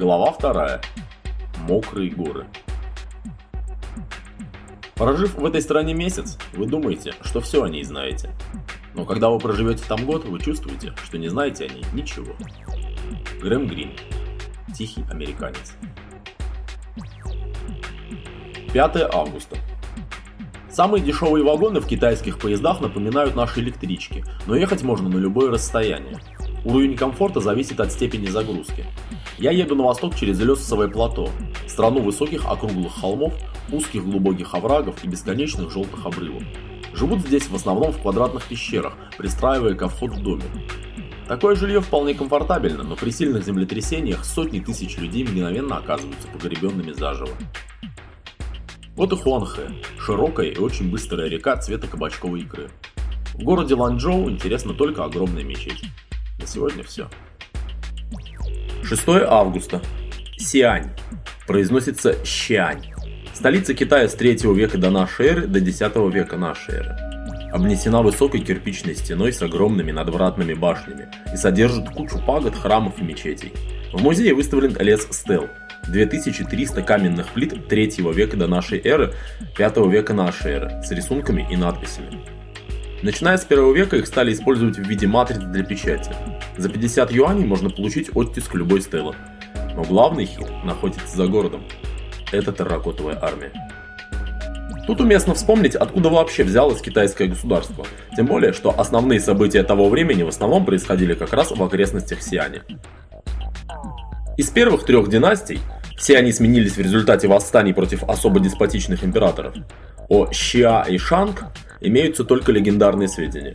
Глава вторая. Мокрые горы. Прожив в этой стране месяц, вы думаете, что все о ней знаете. Но когда вы проживете там год, вы чувствуете, что не знаете о ней ничего. Грэм Грин. Тихий американец. 5 августа. Самые дешевые вагоны в китайских поездах напоминают наши электрички, но ехать можно на любое расстояние. Уровень комфорта зависит от степени загрузки. Я еду на восток через Лесосовое плато, страну высоких округлых холмов, узких глубоких оврагов и бесконечных желтых обрывов. Живут здесь в основном в квадратных пещерах, пристраивая ко входу в доме. Такое жилье вполне комфортабельно, но при сильных землетрясениях сотни тысяч людей мгновенно оказываются погребенными заживо. Вот и Хуанхэ, широкая и очень быстрая река цвета кабачковой икры. В городе Ланчжоу интересна только огромная мечеть. На сегодня все. 6 августа. Сиань. Произносится Щиань. Столица Китая с 3 века до нашей эры до 10 века нашей эры. Обнесена высокой кирпичной стеной с огромными надвратными башнями и содержит кучу пагод, храмов и мечетей. В музее выставлен лес стел, 2300 каменных плит 3 века до нашей эры, 5 века нашей эры, с рисунками и надписями. Начиная с 1 века их стали использовать в виде матриц для печати. За 50 юаней можно получить оттиск любой стелы. Но главный хит находится за городом. Это терракотовая армия. Тут уместно вспомнить, откуда вообще взялось китайское государство. Тем более, что основные события того времени в основном происходили как раз в окрестностях Сиани. Из первых трех династий все они сменились в результате восстаний против особо деспотичных императоров. О Шиа и Шанг имеются только легендарные сведения.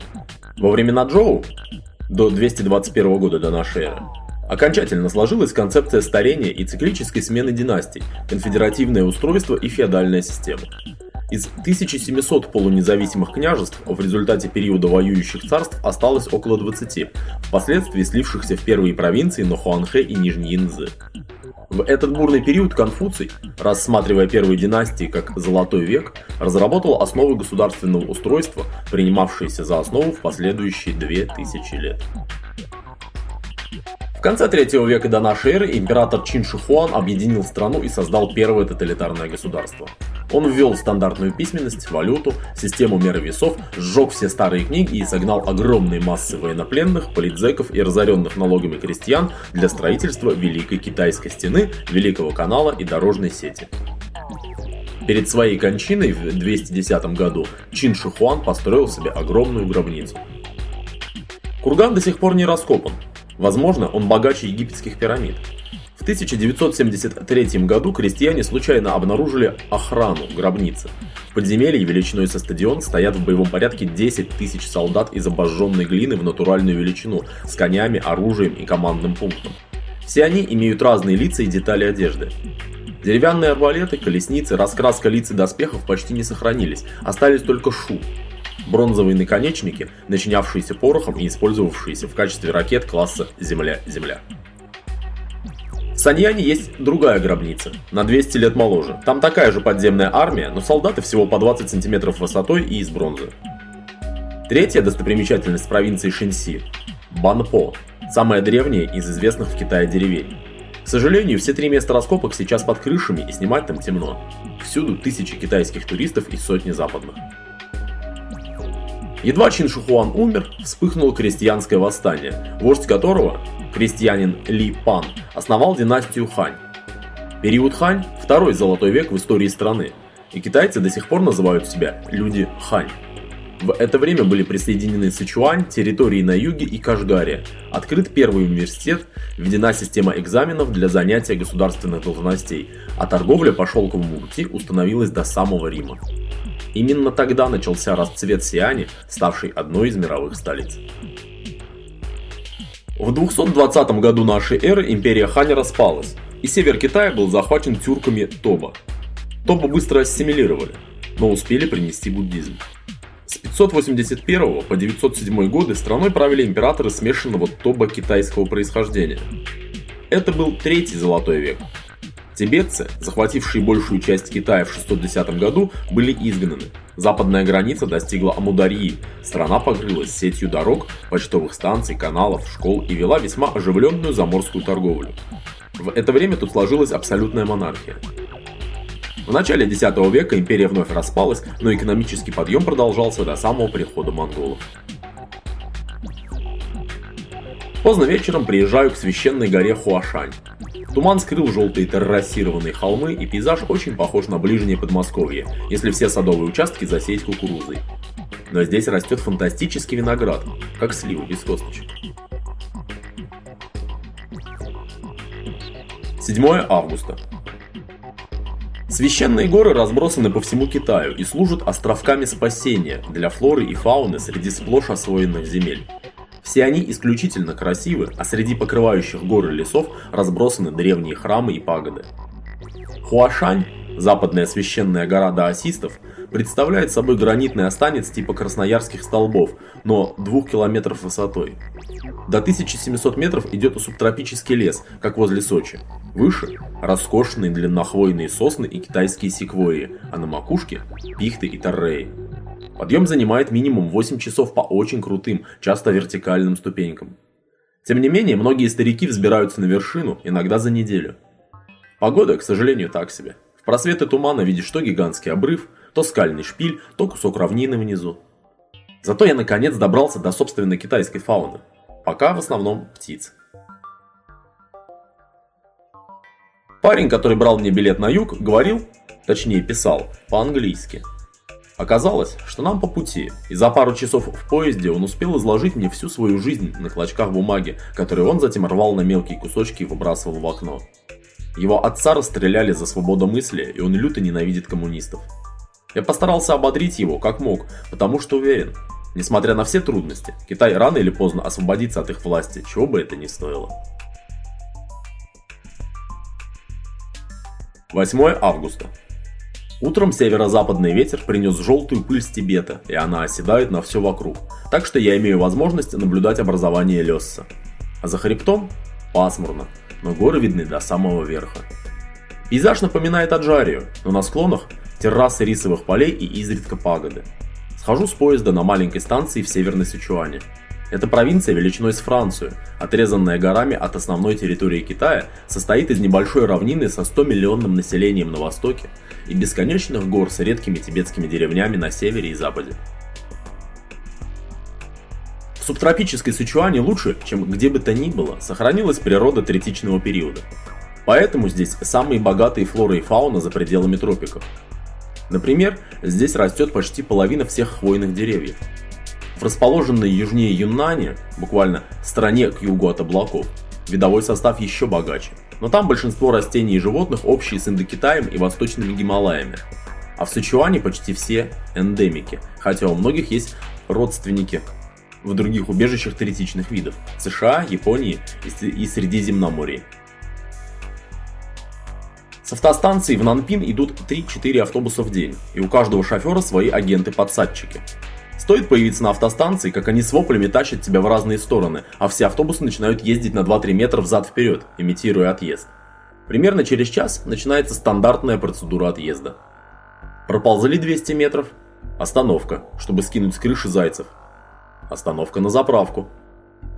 Во времена Джоу, до 221 года до нашей эры, окончательно сложилась концепция старения и циклической смены династий, конфедеративное устройство и феодальная система. Из 1700 полунезависимых княжеств в результате периода воюющих царств осталось около 20, впоследствии слившихся в первые провинции Нохуанхэ и Нижний Янзы. В этот бурный период Конфуций, рассматривая первые династии как «золотой век», разработал основы государственного устройства, принимавшиеся за основу в последующие две тысячи лет. Конце третьего века до нашей эры император Чин Шихуан объединил страну и создал первое тоталитарное государство – он ввел стандартную письменность, валюту, систему меры весов, сжег все старые книги и согнал огромные массы военнопленных, политзеков и разоренных налогами крестьян для строительства Великой Китайской стены, Великого канала и дорожной сети. Перед своей кончиной в 210 году Чин Шихуан построил себе огромную гробницу. Курган до сих пор не раскопан. Возможно, он богаче египетских пирамид. В 1973 году крестьяне случайно обнаружили охрану гробницы. В подземелье величиной со стадион стоят в боевом порядке 10 тысяч солдат из обожженной глины в натуральную величину, с конями, оружием и командным пунктом. Все они имеют разные лица и детали одежды. Деревянные арбалеты, колесницы, раскраска лиц и доспехов почти не сохранились, остались только шу. Бронзовые наконечники, начинявшиеся порохом и использовавшиеся в качестве ракет класса «Земля-Земля». В Саньяне есть другая гробница, на 200 лет моложе. Там такая же подземная армия, но солдаты всего по 20 сантиметров высотой и из бронзы. Третья достопримечательность провинции Шинси – Банпо, самая древняя из известных в Китае деревень. К сожалению, все три места раскопок сейчас под крышами и снимать там темно. Всюду тысячи китайских туристов и сотни западных. Едва Чин Шухуан умер, вспыхнуло крестьянское восстание, вождь которого, крестьянин Ли Пан, основал династию Хань. Период Хань – второй золотой век в истории страны, и китайцы до сих пор называют себя люди Хань. В это время были присоединены Сычуань, территории на юге и Кашгария. Открыт первый университет, введена система экзаменов для занятия государственных должностей, а торговля по шелковому пути установилась до самого Рима. Именно тогда начался расцвет Сиани, ставший одной из мировых столиц. В 220 году нашей эры империя Хань распалась, и север Китая был захвачен тюрками Тоба. Тоба быстро ассимилировали, но успели принести буддизм. С 581 по 907 годы страной правили императоры смешанного тоба китайского происхождения. Это был третий золотой век. Тибетцы, захватившие большую часть Китая в 610 году, были изгнаны. Западная граница достигла Амударьи, страна покрылась сетью дорог, почтовых станций, каналов, школ и вела весьма оживленную заморскую торговлю. В это время тут сложилась абсолютная монархия. В начале X века империя вновь распалась, но экономический подъем продолжался до самого прихода монголов. Поздно вечером приезжаю к священной горе Хуашань. Туман скрыл желтые террасированные холмы, и пейзаж очень похож на ближнее Подмосковье, если все садовые участки засеять кукурузой. Но здесь растет фантастический виноград, как сливы без косточек. 7 августа. Священные горы разбросаны по всему Китаю и служат островками спасения для флоры и фауны среди сплошь освоенных земель. Все они исключительно красивы, а среди покрывающих горы лесов разбросаны древние храмы и пагоды. Хуашань, западная священная гора даосистов, представляет собой гранитный останец типа красноярских столбов, но 2 километров высотой. До 1700 метров идет субтропический лес, как возле Сочи. Выше – роскошные длиннохвойные сосны и китайские секвойи, а на макушке – пихты и торреи. Подъем занимает минимум 8 часов по очень крутым, часто вертикальным ступенькам. Тем не менее, многие старики взбираются на вершину, иногда за неделю. Погода, к сожалению, так себе. В просветы тумана видишь то гигантский обрыв, то скальный шпиль, то кусок равнины внизу. Зато я наконец добрался до собственной китайской фауны – Пока в основном птиц. Парень, который брал мне билет на юг, говорил, точнее писал, по-английски. Оказалось, что нам по пути, и за пару часов в поезде он успел изложить мне всю свою жизнь на клочках бумаги, которые он затем рвал на мелкие кусочки и выбрасывал в окно. Его отца расстреляли за свободу мысли, и он люто ненавидит коммунистов. Я постарался ободрить его, как мог, потому что уверен, Несмотря на все трудности, Китай рано или поздно освободится от их власти, чего бы это ни стоило. 8 августа. Утром северо-западный ветер принес желтую пыль с Тибета, и она оседает на все вокруг, так что я имею возможность наблюдать образование Лесса. А за хребтом пасмурно, но горы видны до самого верха. Пейзаж напоминает Аджарию, но на склонах террасы рисовых полей и изредка пагоды. Схожу с поезда на маленькой станции в Северной Сычуане. Эта провинция величиной с Францию, отрезанная горами от основной территории Китая, состоит из небольшой равнины со 100-миллионным населением на востоке и бесконечных гор с редкими тибетскими деревнями на севере и западе. В субтропической Сычуане лучше, чем где бы то ни было, сохранилась природа третичного периода. Поэтому здесь самые богатые флора и фауна за пределами тропиков. Например, здесь растет почти половина всех хвойных деревьев. В расположенной южнее Юннане, буквально стране к югу от облаков, видовой состав еще богаче. Но там большинство растений и животных общие с Индокитаем и восточными Гималаями. А в Сычуане почти все эндемики, хотя у многих есть родственники в других убежищах третичных видов – США, Японии и Средиземноморья. С автостанции в Нанпин идут 3-4 автобуса в день, и у каждого шофера свои агенты-подсадчики. Стоит появиться на автостанции, как они с воплями тащат тебя в разные стороны, а все автобусы начинают ездить на 2-3 метра взад-вперед, имитируя отъезд. Примерно через час начинается стандартная процедура отъезда. Проползли 200 метров. Остановка, чтобы скинуть с крыши зайцев. Остановка на заправку.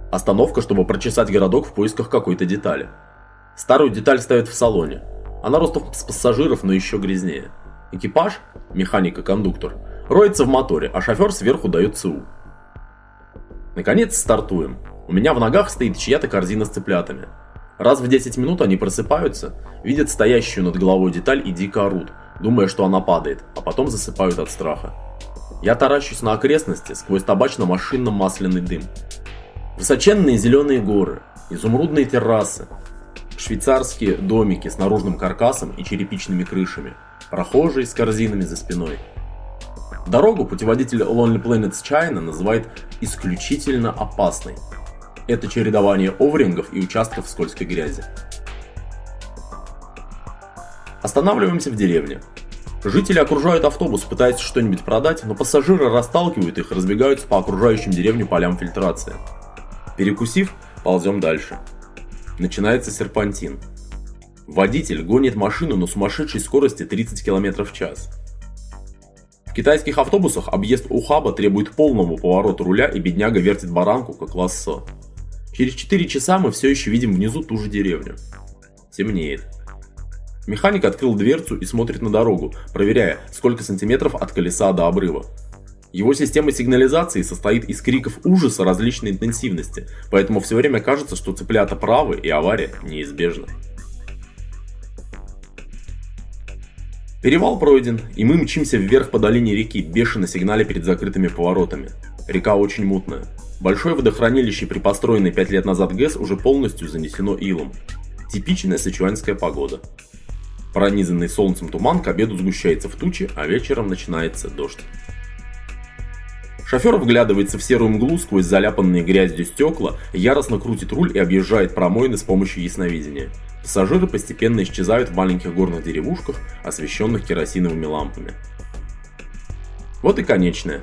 Остановка, чтобы прочесать городок в поисках какой-то детали. Старую деталь ставят в салоне, она ростом с пассажиров, но еще грязнее. Экипаж, механик и кондуктор, роется в моторе, а шофер сверху дает ЦУ. Наконец стартуем. У меня в ногах стоит чья-то корзина с цыплятами. Раз в 10 минут они просыпаются, видят стоящую над головой деталь и дико орут, думая, что она падает, а потом засыпают от страха. Я таращусь на окрестности сквозь табачно-машинно-масляный дым. Высоченные зеленые горы, изумрудные террасы, швейцарские домики с наружным каркасом и черепичными крышами, прохожие с корзинами за спиной. Дорогу путеводитель Lonely Planets China называет исключительно опасной. Это чередование оврингов и участков скользкой грязи. Останавливаемся в деревне. Жители окружают автобус, пытаясь что-нибудь продать, но пассажиры расталкивают их и разбегаются по окружающим деревню полям фильтрации. Перекусив, ползем дальше. Начинается серпантин. Водитель гонит машину на сумасшедшей скорости 30 км в час. Китайских автобусах объезд ухаба требует полного поворота руля и бедняга вертит баранку, как лассо. Через 4 часа мы все еще видим внизу ту же деревню. Темнеет. Механик открыл дверцу и смотрит на дорогу, проверяя, сколько сантиметров от колеса до обрыва. Его система сигнализации состоит из криков ужаса различной интенсивности, поэтому все время кажется, что цыплята правы и авария неизбежна. Перевал пройден, и мы мчимся вверх по долине реки, бешено сигналя перед закрытыми поворотами. Река очень мутная. Большое водохранилище при построенной 5 лет назад ГЭС уже полностью занесено илом. Типичная сычуанская погода. Пронизанный солнцем туман к обеду сгущается в тучи, а вечером начинается дождь. Шофер вглядывается в серую мглу сквозь заляпанные грязью стекла, яростно крутит руль и объезжает промоины с помощью ясновидения. Пассажиры постепенно исчезают в маленьких горных деревушках, освещенных керосиновыми лампами. Вот и конечная.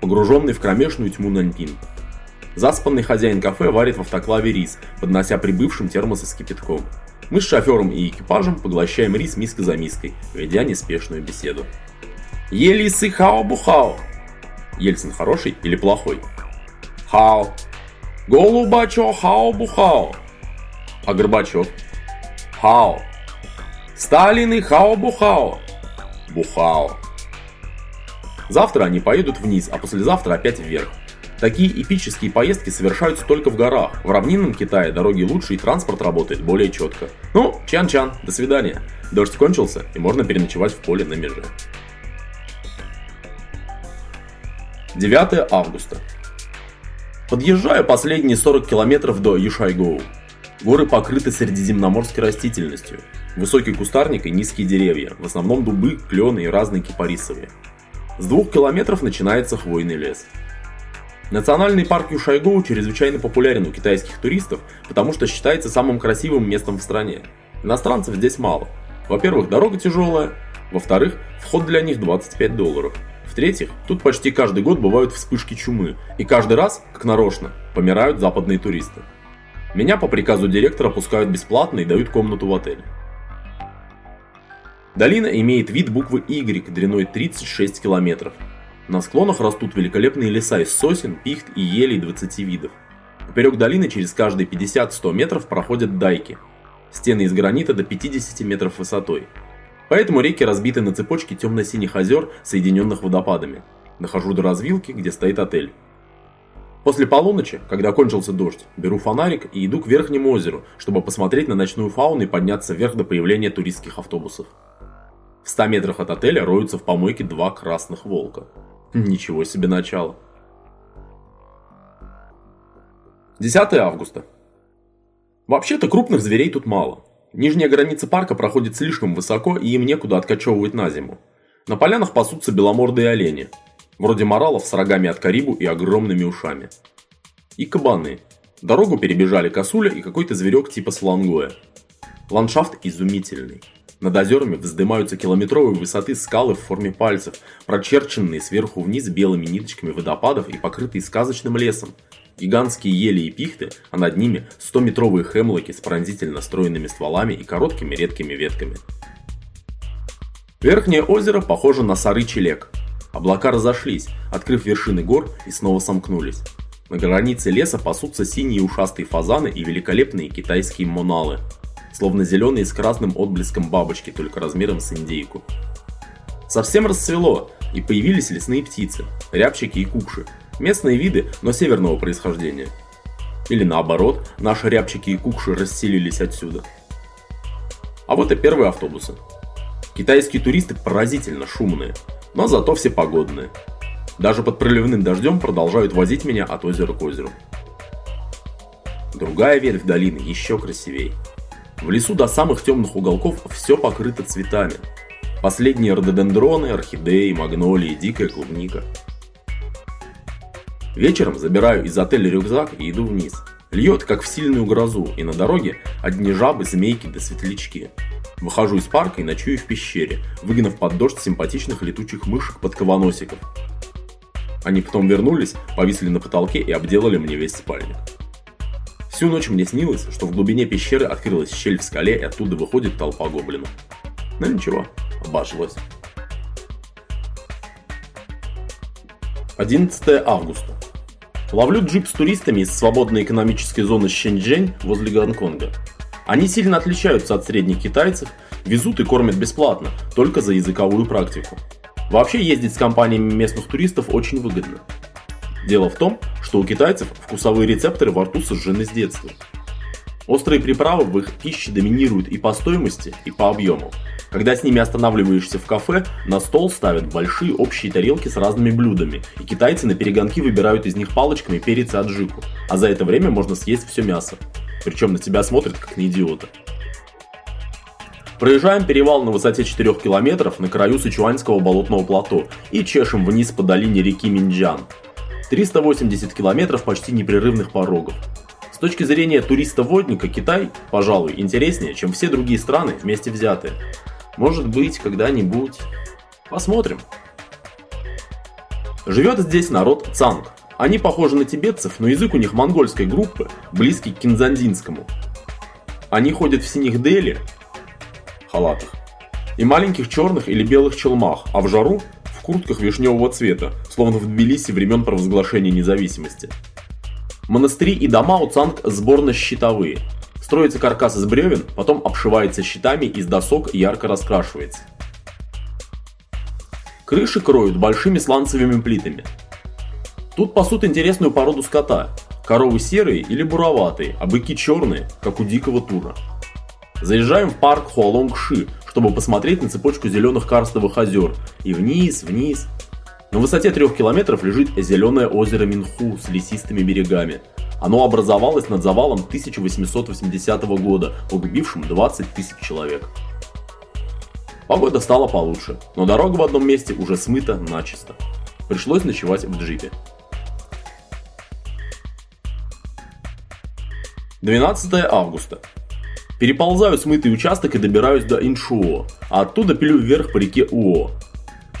Погруженный в кромешную тьму Наньпин. Заспанный хозяин кафе варит в автоклаве рис, поднося прибывшим термосы с кипятком. Мы с шофером и экипажем поглощаем рис миска за миской, ведя неспешную беседу. Елисы хао-бухао. Ельцин хороший или плохой? Хао. Голубачо хао-бухао. А Горбачев? Хао. Сталин и хао-бухао. Бухао. Завтра они поедут вниз, а послезавтра опять вверх. Такие эпические поездки совершаются только в горах. В равнинном Китае дороги лучше и транспорт работает более четко. Ну, чан-чан, до свидания. Дождь кончился и можно переночевать в поле на меже. 9 августа. Подъезжаю последние 40 километров до Юшайгоу. Горы покрыты средиземноморской растительностью. Высокий кустарник и низкие деревья, в основном дубы, клены и разные кипарисовые. С двух километров начинается хвойный лес. Национальный парк Юшайгоу чрезвычайно популярен у китайских туристов, потому что считается самым красивым местом в стране. Иностранцев здесь мало. Во-первых, дорога тяжелая, во-вторых, вход для них 25 долларов. В-третьих, тут почти каждый год бывают вспышки чумы, и каждый раз, как нарочно, помирают западные туристы. Меня по приказу директора пускают бесплатно и дают комнату в отеле. Долина имеет вид буквы Y длиной 36 километров. На склонах растут великолепные леса из сосен, пихт и елей 20 видов. Поперек долины через каждые 50-100 метров проходят дайки. Стены из гранита до 50 метров высотой. Поэтому реки разбиты на цепочке темно-синих озер, соединенных водопадами. Нахожу до развилки, где стоит отель. После полуночи, когда кончился дождь, беру фонарик и иду к верхнему озеру, чтобы посмотреть на ночную фауну и подняться вверх до появления туристских автобусов. В 100 метрах от отеля роются в помойке два красных волка. Ничего себе начало. 10 августа. Вообще-то крупных зверей тут мало. Нижняя граница парка проходит слишком высоко и им некуда откачевывать на зиму. На полянах пасутся беломордые олени, вроде моралов с рогами от карибу и огромными ушами. И кабаны. Дорогу перебежали косуля и какой-то зверек типа слангоя. Ландшафт изумительный. Над озерами вздымаются километровые высоты скалы в форме пальцев, прочерченные сверху вниз белыми ниточками водопадов и покрытые сказочным лесом. Гигантские ели и пихты, а над ними 100-метровые хемлоки с пронзительно стройными стволами и короткими редкими ветками. Верхнее озеро похоже на сарычий лек. Облака разошлись, открыв вершины гор и снова сомкнулись. На границе леса пасутся синие ушастые фазаны и великолепные китайские моналы – словно зеленые с красным отблеском бабочки, только размером с индейку. Совсем расцвело, и появились лесные птицы, рябчики и кукши, местные виды, но северного происхождения. Или наоборот, наши рябчики и кукши расселились отсюда. А вот и первые автобусы. Китайские туристы поразительно шумные, но зато все погодные. Даже под проливным дождем продолжают возить меня от озера к озеру. Другая ветвь долины еще красивее. В лесу до самых темных уголков все покрыто цветами. Последние рододендроны, орхидеи, магнолии, дикая клубника. Вечером забираю из отеля рюкзак и иду вниз. Льет, как в сильную грозу, и на дороге одни жабы, змейки да светлячки. Выхожу из парка и ночую в пещере, выгнав под дождь симпатичных летучих мышек под кованосиков. Они потом вернулись, повисли на потолке и обделали мне весь спальник. Всю ночь мне снилось, что в глубине пещеры открылась щель в скале и оттуда выходит толпа гоблинов. Но ничего, обошлось. 11 августа. Ловлю джип с туристами из свободной экономической зоны Щенчжэнь возле Гонконга. Они сильно отличаются от средних китайцев, везут и кормят бесплатно, только за языковую практику. Вообще ездить с компаниями местных туристов очень выгодно. Дело в том, что у китайцев вкусовые рецепторы во рту сожжены с детства. Острые приправы в их пище доминируют и по стоимости, и по объему. Когда с ними останавливаешься в кафе, на стол ставят большие общие тарелки с разными блюдами, и китайцы на перегонки выбирают из них палочками перец и аджику, а за это время можно съесть все мясо. Причем на тебя смотрят как на идиота. Проезжаем перевал на высоте 4 километров на краю Сычуанского болотного плато и чешем вниз по долине реки Минджан. 380 километров почти непрерывных порогов. Точки зрения туриста-водника Китай, пожалуй, интереснее, чем все другие страны вместе взятые. Может быть, когда-нибудь. Посмотрим. Живет здесь народ Цанг. Они похожи на тибетцев, но язык у них монгольской группы, близкий к кинзандинскому. Они ходят в синих дели, халатах, и маленьких черных или белых челмах, а в жару в куртках вишневого цвета, словно в Тбилиси времен провозглашения независимости. Монастыри и дома у Цанг сборно-щитовые, Строится каркас из бревен, потом обшивается щитами из досок и ярко раскрашивается. Крыши кроют большими сланцевыми плитами. Тут пасут интересную породу скота. Коровы серые или буроватые, а быки черные, как у дикого тура. Заезжаем в парк Хуалонг-Ши, чтобы посмотреть на цепочку зеленых карстовых озер. И вниз, вниз. На высоте трех километров лежит зеленое озеро Минху с лесистыми берегами. Оно образовалось над завалом 1880 года, погубившим 20 тысяч человек. Погода стала получше, но дорога в одном месте уже смыта начисто. Пришлось ночевать в джипе. 12 августа. Переползаю смытый участок и добираюсь до Иншуо, а оттуда пилю вверх по реке Уо.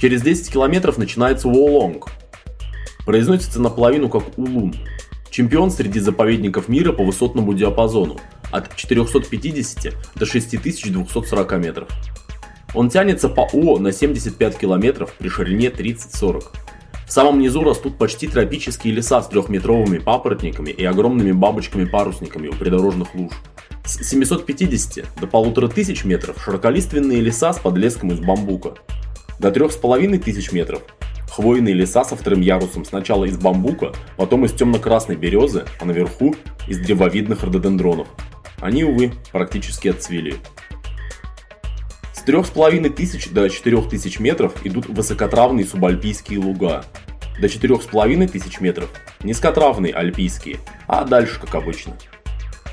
Через 10 километров начинается Уолонг. Произносится наполовину как Улун, Чемпион среди заповедников мира по высотному диапазону от 450 до 6240 метров. Он тянется по О на 75 километров при ширине 30-40. В самом низу растут почти тропические леса с трехметровыми папоротниками и огромными бабочками-парусниками у придорожных луж. С 750 до 1500 метров широколиственные леса с подлеском из бамбука. До 3500 метров Хвойные леса со вторым ярусом сначала из бамбука, потом из темно-красной березы, а наверху из древовидных рододендронов. Они, увы, практически отцвели. С 3500 до 4000 метров идут высокотравные субальпийские луга. До 4500 метров низкотравные альпийские, а дальше как обычно.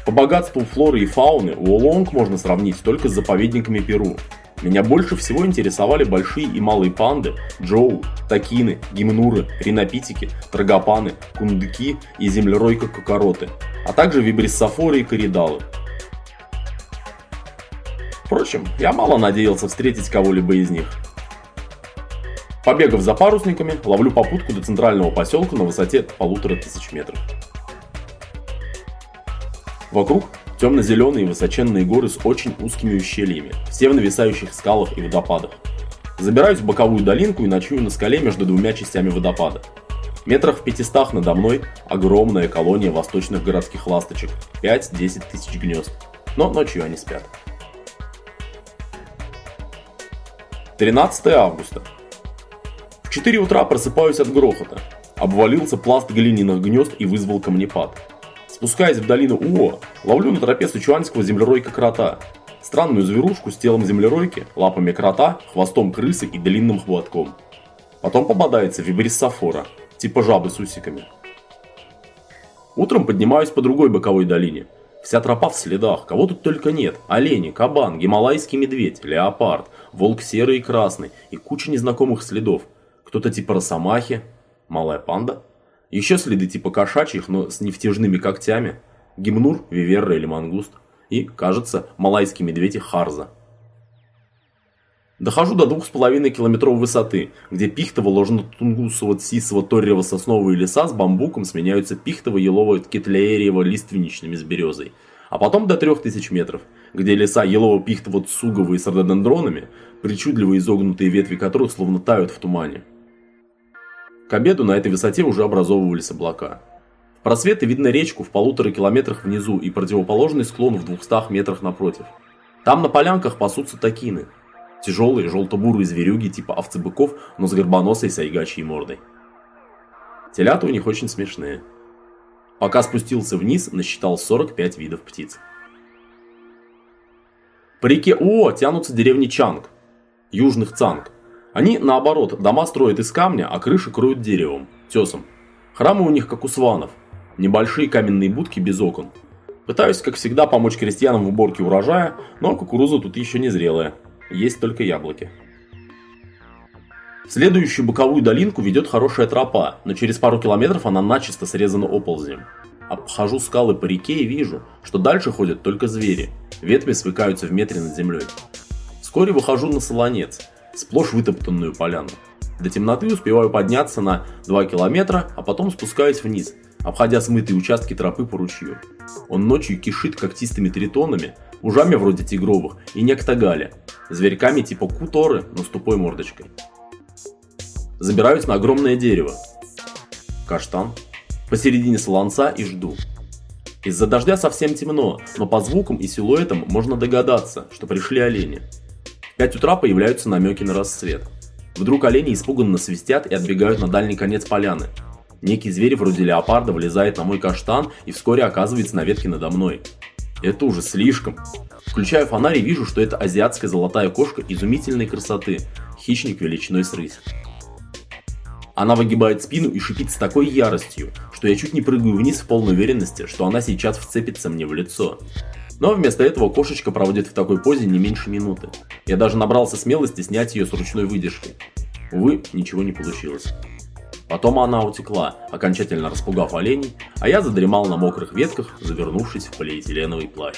По богатству флоры и фауны Уолонг можно сравнить только с заповедниками Перу, меня больше всего интересовали большие и малые панды, джоу, такины, гимнуры, ринопитики, трагопаны, кундыки и землеройка-кокороты, а также вибриссофоры и коридалы. Впрочем, я мало надеялся встретить кого-либо из них. Побегав за парусниками, ловлю попутку до центрального поселка на высоте полутора тысяч метров. Вокруг Темно-зеленые высоченные горы с очень узкими ущельями, все в нависающих скалах и водопадах. Забираюсь в боковую долинку и ночую на скале между двумя частями водопада. Метрах в пятистах надо мной огромная колония восточных городских ласточек, 5-10 тысяч гнезд. Но ночью они спят. 13 августа. В 4 утра просыпаюсь от грохота. Обвалился пласт глиняных гнезд и вызвал камнепад. Спускаясь в долину Уо, ловлю на тропе сычуанского землеройка крота. Странную зверушку с телом землеройки, лапами крота, хвостом крысы и длинным хвотком. Потом попадается вибриссофора, типа жабы с усиками. Утром поднимаюсь по другой боковой долине. Вся тропа в следах, кого тут только нет. Олени, кабан, гималайский медведь, леопард, волк серый и красный и куча незнакомых следов. Кто-то типа росомахи, малая панда. Еще следы типа кошачьих, но с нефтяжными когтями. Гимнур, виверра или мангуст. И, кажется, малайский медведь и харза. Дохожу до двух с половиной километровой высоты, где пихтово ложно-тунгусово сисово торрево сосновые леса с бамбуком сменяются пихтово елово кетлеерево лиственничными с березой. А потом до 3000 метров, где леса елово пихтово цуговые с рододендронами, причудливо изогнутые ветви которых словно тают в тумане. К обеду на этой высоте уже образовывались облака. В просветы видно речку в полутора километрах внизу и противоположный склон в 200 метрах напротив. Там на полянках пасутся такины – Тяжелые желто-бурые зверюги типа овцебыков, но с горбоносой сайгачьей мордой. Телята у них очень смешные. Пока спустился вниз, насчитал 45 видов птиц. По реке О тянутся деревни Чанг, южных Цанг. Они, наоборот, дома строят из камня, а крыши кроют деревом, тесом. Храмы у них как у сванов, небольшие каменные будки без окон. Пытаюсь, как всегда, помочь крестьянам в уборке урожая, но кукуруза тут еще не зрелая есть только яблоки. В следующую боковую долинку ведет хорошая тропа, но через пару километров она начисто срезана оползнем. Обхожу скалы по реке и вижу, что дальше ходят только звери, ветви свыкаются в метре над землей. Вскоре выхожу на солонец, сплошь вытоптанную поляну. До темноты успеваю подняться на 2 километра, а потом спускаюсь вниз, обходя смытые участки тропы по ручью. Он ночью кишит когтистыми тритонами, ужами вроде тигровых и нектогаля, зверьками типа куторы, но с тупой мордочкой. Забираюсь на огромное дерево. Каштан. Посередине солонца и жду. Из-за дождя совсем темно, но по звукам и силуэтам можно догадаться, что пришли олени. В 5 утра появляются намеки на рассвет. Вдруг олени испуганно свистят и отбегают на дальний конец поляны. Некий зверь вроде леопарда влезает на мой каштан и вскоре оказывается на ветке надо мной. Это уже слишком. Включаю фонарь и вижу, что это азиатская золотая кошка изумительной красоты, хищник величиной с рысь. Она выгибает спину и шипит с такой яростью, что я чуть не прыгаю вниз в полной уверенности, что она сейчас вцепится мне в лицо. Но вместо этого кошечка проводит в такой позе не меньше минуты. Я даже набрался смелости снять ее с ручной выдержкой. Увы, ничего не получилось. Потом она утекла, окончательно распугав оленей, а я задремал на мокрых ветках, завернувшись в полиэтиленовый плащ.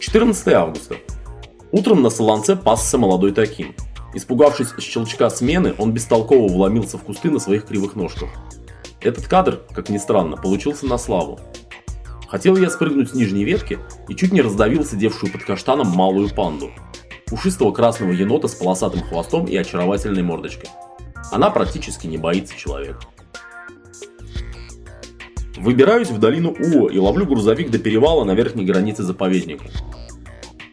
14 августа. Утром на Солонце пасся молодой таким. Испугавшись щелчка смены, он бестолково вломился в кусты на своих кривых ножках. Этот кадр, как ни странно, получился на славу. Хотел я спрыгнуть с нижней ветки и чуть не раздавил сидевшую под каштаном малую панду пушистого красного енота с полосатым хвостом и очаровательной мордочкой. Она практически не боится человека. Выбираюсь в долину Уо и ловлю грузовик до перевала на верхней границе заповедника.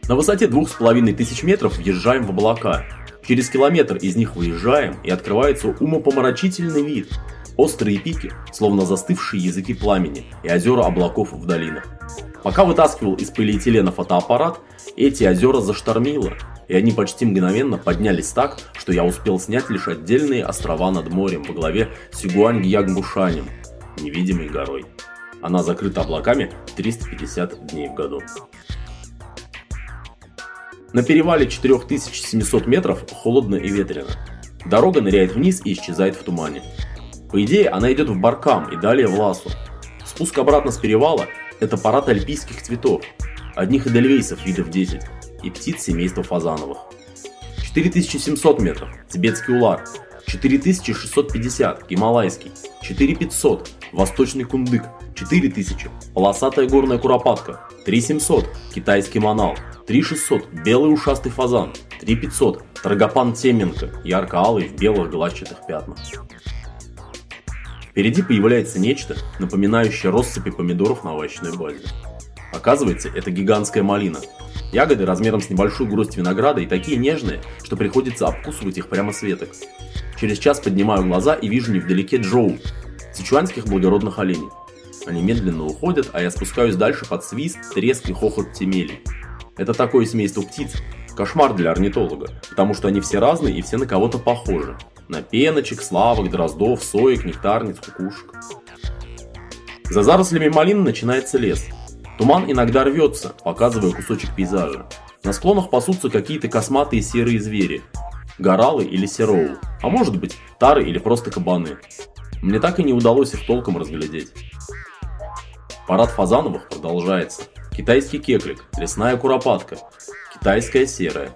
На высоте двух с половиной тысяч метров въезжаем в облака. Через километр из них выезжаем и открывается умопомрачительный вид. Острые пики, словно застывшие языки пламени, и озера облаков в долинах. Пока вытаскивал из полиэтилена фотоаппарат, эти озера заштормило, и они почти мгновенно поднялись так, что я успел снять лишь отдельные острова над морем во главе с Сигуань-Ягбушанем, невидимой горой. Она закрыта облаками 350 дней в году. На перевале 4700 метров холодно и ветрено. Дорога ныряет вниз и исчезает в тумане. По идее, она идет в Баркам и далее в Ласу. Спуск обратно с перевала – это парад альпийских цветов, одних эдельвейсов видов 10 и птиц семейства фазановых. 4700 метров – тибетский улар, 4650 – гималайский, 4500 – восточный кундык, 4000 – полосатая горная куропатка, 3700 – китайский манал, 3600 – белый ушастый фазан, 3500 – трагопан теменка, ярко-алый в белых глазчатых пятнах. Впереди появляется нечто, напоминающее россыпи помидоров на овощной базе. Оказывается, это гигантская малина. Ягоды размером с небольшую гроздь винограда и такие нежные, что приходится обкусывать их прямо с веток. Через час поднимаю глаза и вижу невдалеке Джоу, сичуанских благородных оленей. Они медленно уходят, а я спускаюсь дальше под свист, треск и хохот темели. Это такое семейство птиц, кошмар для орнитолога, потому что они все разные и все на кого-то похожи. На пеночек, славок, дроздов, соек, нектарниц, кукушек. За зарослями малины начинается лес. Туман иногда рвется, показывая кусочек пейзажа. На склонах пасутся какие-то косматые серые звери. Горалы или сероу, а может быть тары или просто кабаны. Мне так и не удалось их толком разглядеть. Парад Фазановых продолжается. Китайский кеклик, лесная куропатка, китайская серая.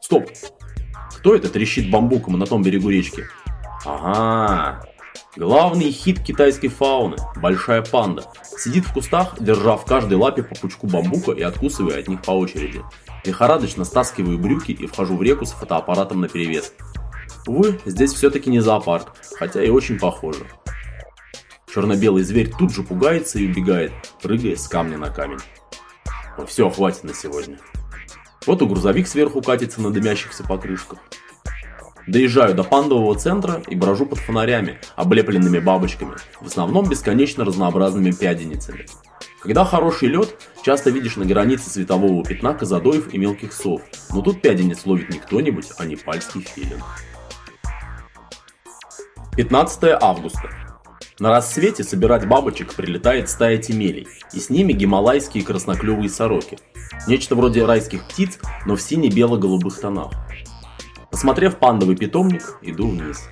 Стоп! Кто это трещит бамбуком на том берегу речки? Ага, Главный хит китайской фауны – большая панда. Сидит в кустах, держа в каждой лапе по пучку бамбука и откусывая от них по очереди. Лихорадочно стаскиваю брюки и вхожу в реку с фотоаппаратом наперевес. Увы, здесь все-таки не зоопарк, хотя и очень похоже. Черно-белый зверь тут же пугается и убегает, прыгая с камня на камень. Но все, хватит на сегодня. Вот и грузовик сверху катится на дымящихся покрышках. Доезжаю до пандового центра и брожу под фонарями, облепленными бабочками, в основном бесконечно разнообразными пяденицами. Когда хороший лед, часто видишь на границе светового пятна козадоев и мелких сов, но тут пяденец ловит не кто-нибудь, а непальский филин. 15 августа. На рассвете собирать бабочек прилетает стая темелей, и с ними гималайские красноклювые сороки. Нечто вроде райских птиц, но в сине-бело-голубых тонах. Посмотрев пандовый питомник, иду вниз.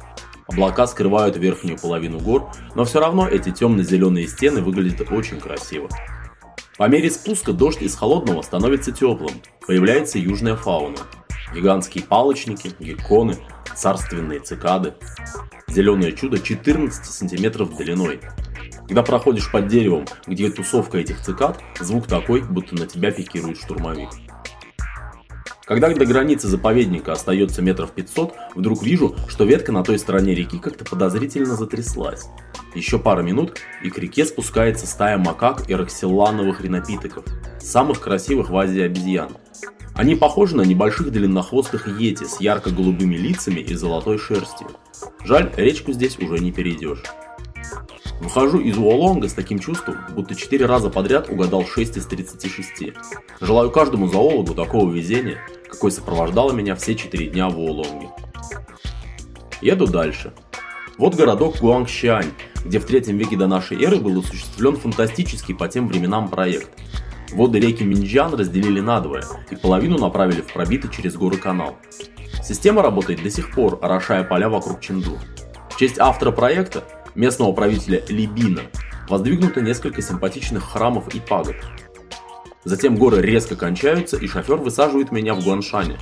Облака скрывают верхнюю половину гор, но все равно эти темно-зеленые стены выглядят очень красиво. По мере спуска дождь из холодного становится теплым, появляется южная фауна. Гигантские палочники, гекконы, царственные цикады. Зеленое чудо 14 сантиметров длиной. Когда проходишь под деревом, где тусовка этих цикад, звук такой, будто на тебя пикирует штурмовик. Когда до границы заповедника остается метров 500, вдруг вижу, что ветка на той стороне реки как-то подозрительно затряслась. Еще пара минут, и к реке спускается стая макак и роксиллановых ринопитеков, самых красивых в Азии обезьян. Они похожи на небольших длиннохвостых йети с ярко-голубыми лицами и золотой шерстью. Жаль, речку здесь уже не перейдешь. Выхожу из Уолонга с таким чувством, будто 4 раза подряд угадал 6 из 36. Желаю каждому зоологу такого везения, какой сопровождала меня все 4 дня в Уолонге. Еду дальше. Вот городок Гуангшань, где в третьем веке до нашей эры был осуществлен фантастический по тем временам проект. Воды реки Минджан разделили надвое и половину направили в пробитый через горы канал. Система работает до сих пор, орошая поля вокруг Ченду. В честь автора проекта местного правителя Либина, воздвигнуто несколько симпатичных храмов и пагод. Затем горы резко кончаются, и шофер высаживает меня в Гуаншане,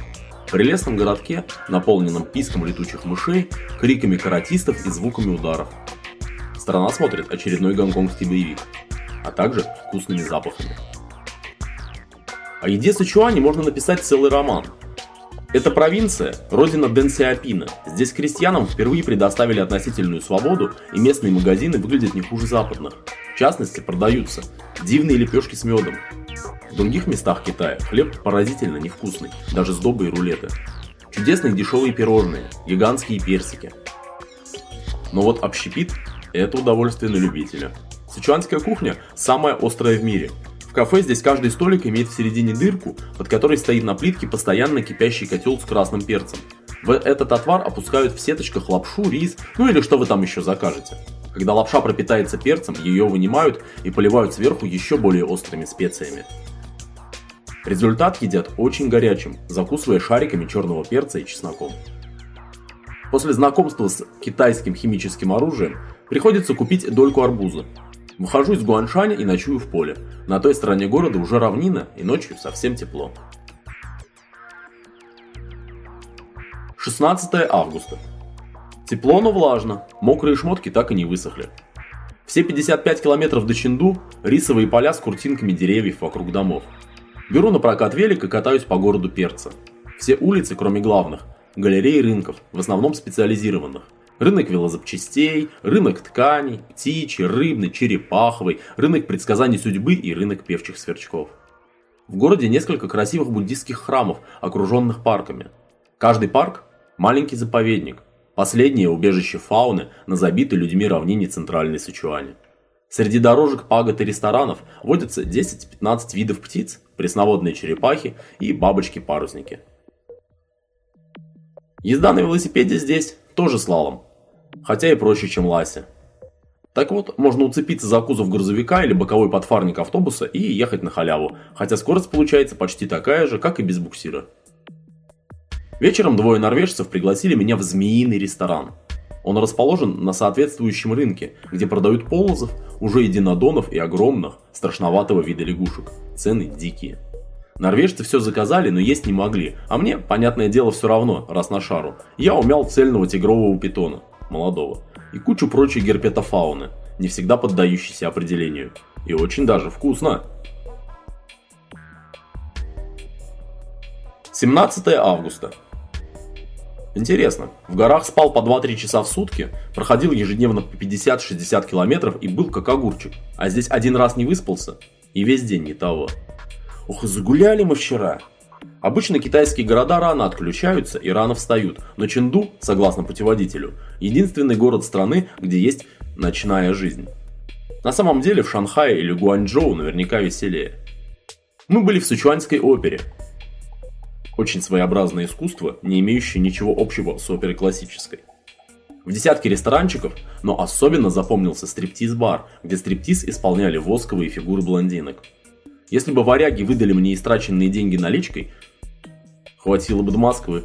прелестном городке, наполненном писком летучих мышей, криками каратистов и звуками ударов. Страна смотрит очередной гонконгский боевик, а также вкусными запахами. О еде Сычуани можно написать целый роман – эта провинция – родина Дэн Сяопина. Здесь крестьянам впервые предоставили относительную свободу, и местные магазины выглядят не хуже западных. В частности, продаются дивные лепешки с медом. В других местах Китая хлеб поразительно невкусный, даже сдобы и рулеты. Чудесные дешевые пирожные, гигантские персики. Но вот общепит – это удовольствие на любителя. Сычуанская кухня – самая острая в мире – кафе здесь каждый столик имеет в середине дырку, под которой стоит на плитке постоянно кипящий котел с красным перцем. В этот отвар опускают в сеточках лапшу, рис, ну или что вы там еще закажете. Когда лапша пропитается перцем, ее вынимают и поливают сверху еще более острыми специями. Результат едят очень горячим, закусывая шариками черного перца и чесноком. После знакомства с китайским химическим оружием приходится купить дольку арбуза, Выхожу из Гуаншаня и ночую в поле. На той стороне города уже равнина и ночью совсем тепло. 16 августа. Тепло, но влажно. Мокрые шмотки так и не высохли. Все 55 километров до Чинду – рисовые поля с куртинками деревьев вокруг домов. Беру на прокат велик и катаюсь по городу Перца. Все улицы, кроме главных – галереи рынков, в основном специализированных рынок велозапчастей, рынок тканей, птичий, рыбный, черепаховый, рынок предсказаний судьбы и рынок певчих сверчков. В городе несколько красивых буддистских храмов, окруженных парками. Каждый парк – маленький заповедник, последнее убежище фауны на забитой людьми равнине центральной Сычуани. Среди дорожек, пагод и ресторанов водятся 10-15 видов птиц, пресноводные черепахи и бабочки-парусники. Езда на велосипеде здесь тоже слалом, хотя и проще, чем Лася. Так вот, можно уцепиться за кузов грузовика или боковой подфарник автобуса и ехать на халяву, хотя скорость получается почти такая же, как и без буксира. Вечером двое норвежцев пригласили меня в змеиный ресторан. Он расположен на соответствующем рынке, где продают полозов, уже единодонов и огромных, страшноватого вида лягушек. Цены дикие. Норвежцы все заказали, но есть не могли, а мне, понятное дело, все равно, раз на шару. Я умял цельного тигрового питона, молодого и кучу прочей герпетофауны, не всегда поддающейся определению. И очень даже вкусно. 17 августа. Интересно, в горах спал по 2-3 часа в сутки, проходил ежедневно по 50-60 километров и был как огурчик, а здесь один раз не выспался и весь день не того. Ох, загуляли мы вчера. Обычно китайские города рано отключаются и рано встают, но Чэнду, согласно путеводителю, единственный город страны, где есть ночная жизнь. На самом деле в Шанхае или Гуанчжоу наверняка веселее. Мы были в Сычуаньской опере. Очень своеобразное искусство, не имеющее ничего общего с оперой классической. В десятке ресторанчиков, но особенно запомнился стриптиз-бар, где стриптиз исполняли восковые фигуры блондинок. Если бы варяги выдали мне истраченные деньги наличкой, хватило бы до Москвы.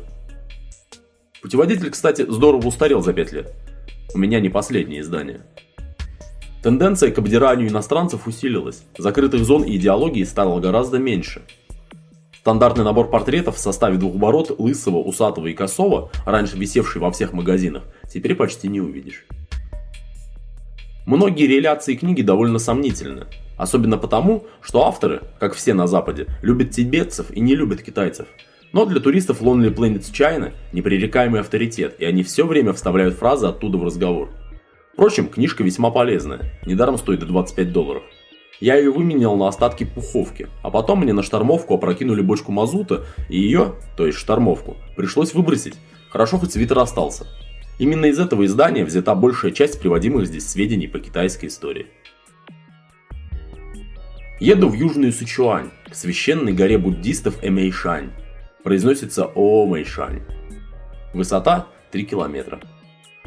Путеводитель, кстати, здорово устарел за 5 лет. У меня не последнее издание. Тенденция к обдиранию иностранцев усилилась. Закрытых зон и идеологии стало гораздо меньше. Стандартный набор портретов в составе двух бород, лысого, усатого и косого, раньше висевший во всех магазинах, теперь почти не увидишь. Многие реляции книги довольно сомнительны, особенно потому, что авторы, как все на Западе, любят тибетцев и не любят китайцев. Но для туристов Lonely Planet China непререкаемый авторитет, и они все время вставляют фразы оттуда в разговор. Впрочем, книжка весьма полезная, недаром стоит 25 долларов. Я ее выменял на остатки пуховки, а потом мне на штормовку опрокинули бочку мазута, и ее, то есть штормовку, пришлось выбросить. Хорошо хоть свитер остался. Именно из этого издания взята большая часть приводимых здесь сведений по китайской истории. Еду в Южную Сычуань, к священной горе буддистов Эмэйшань. Произносится Омэйшань. Высота 3 километра.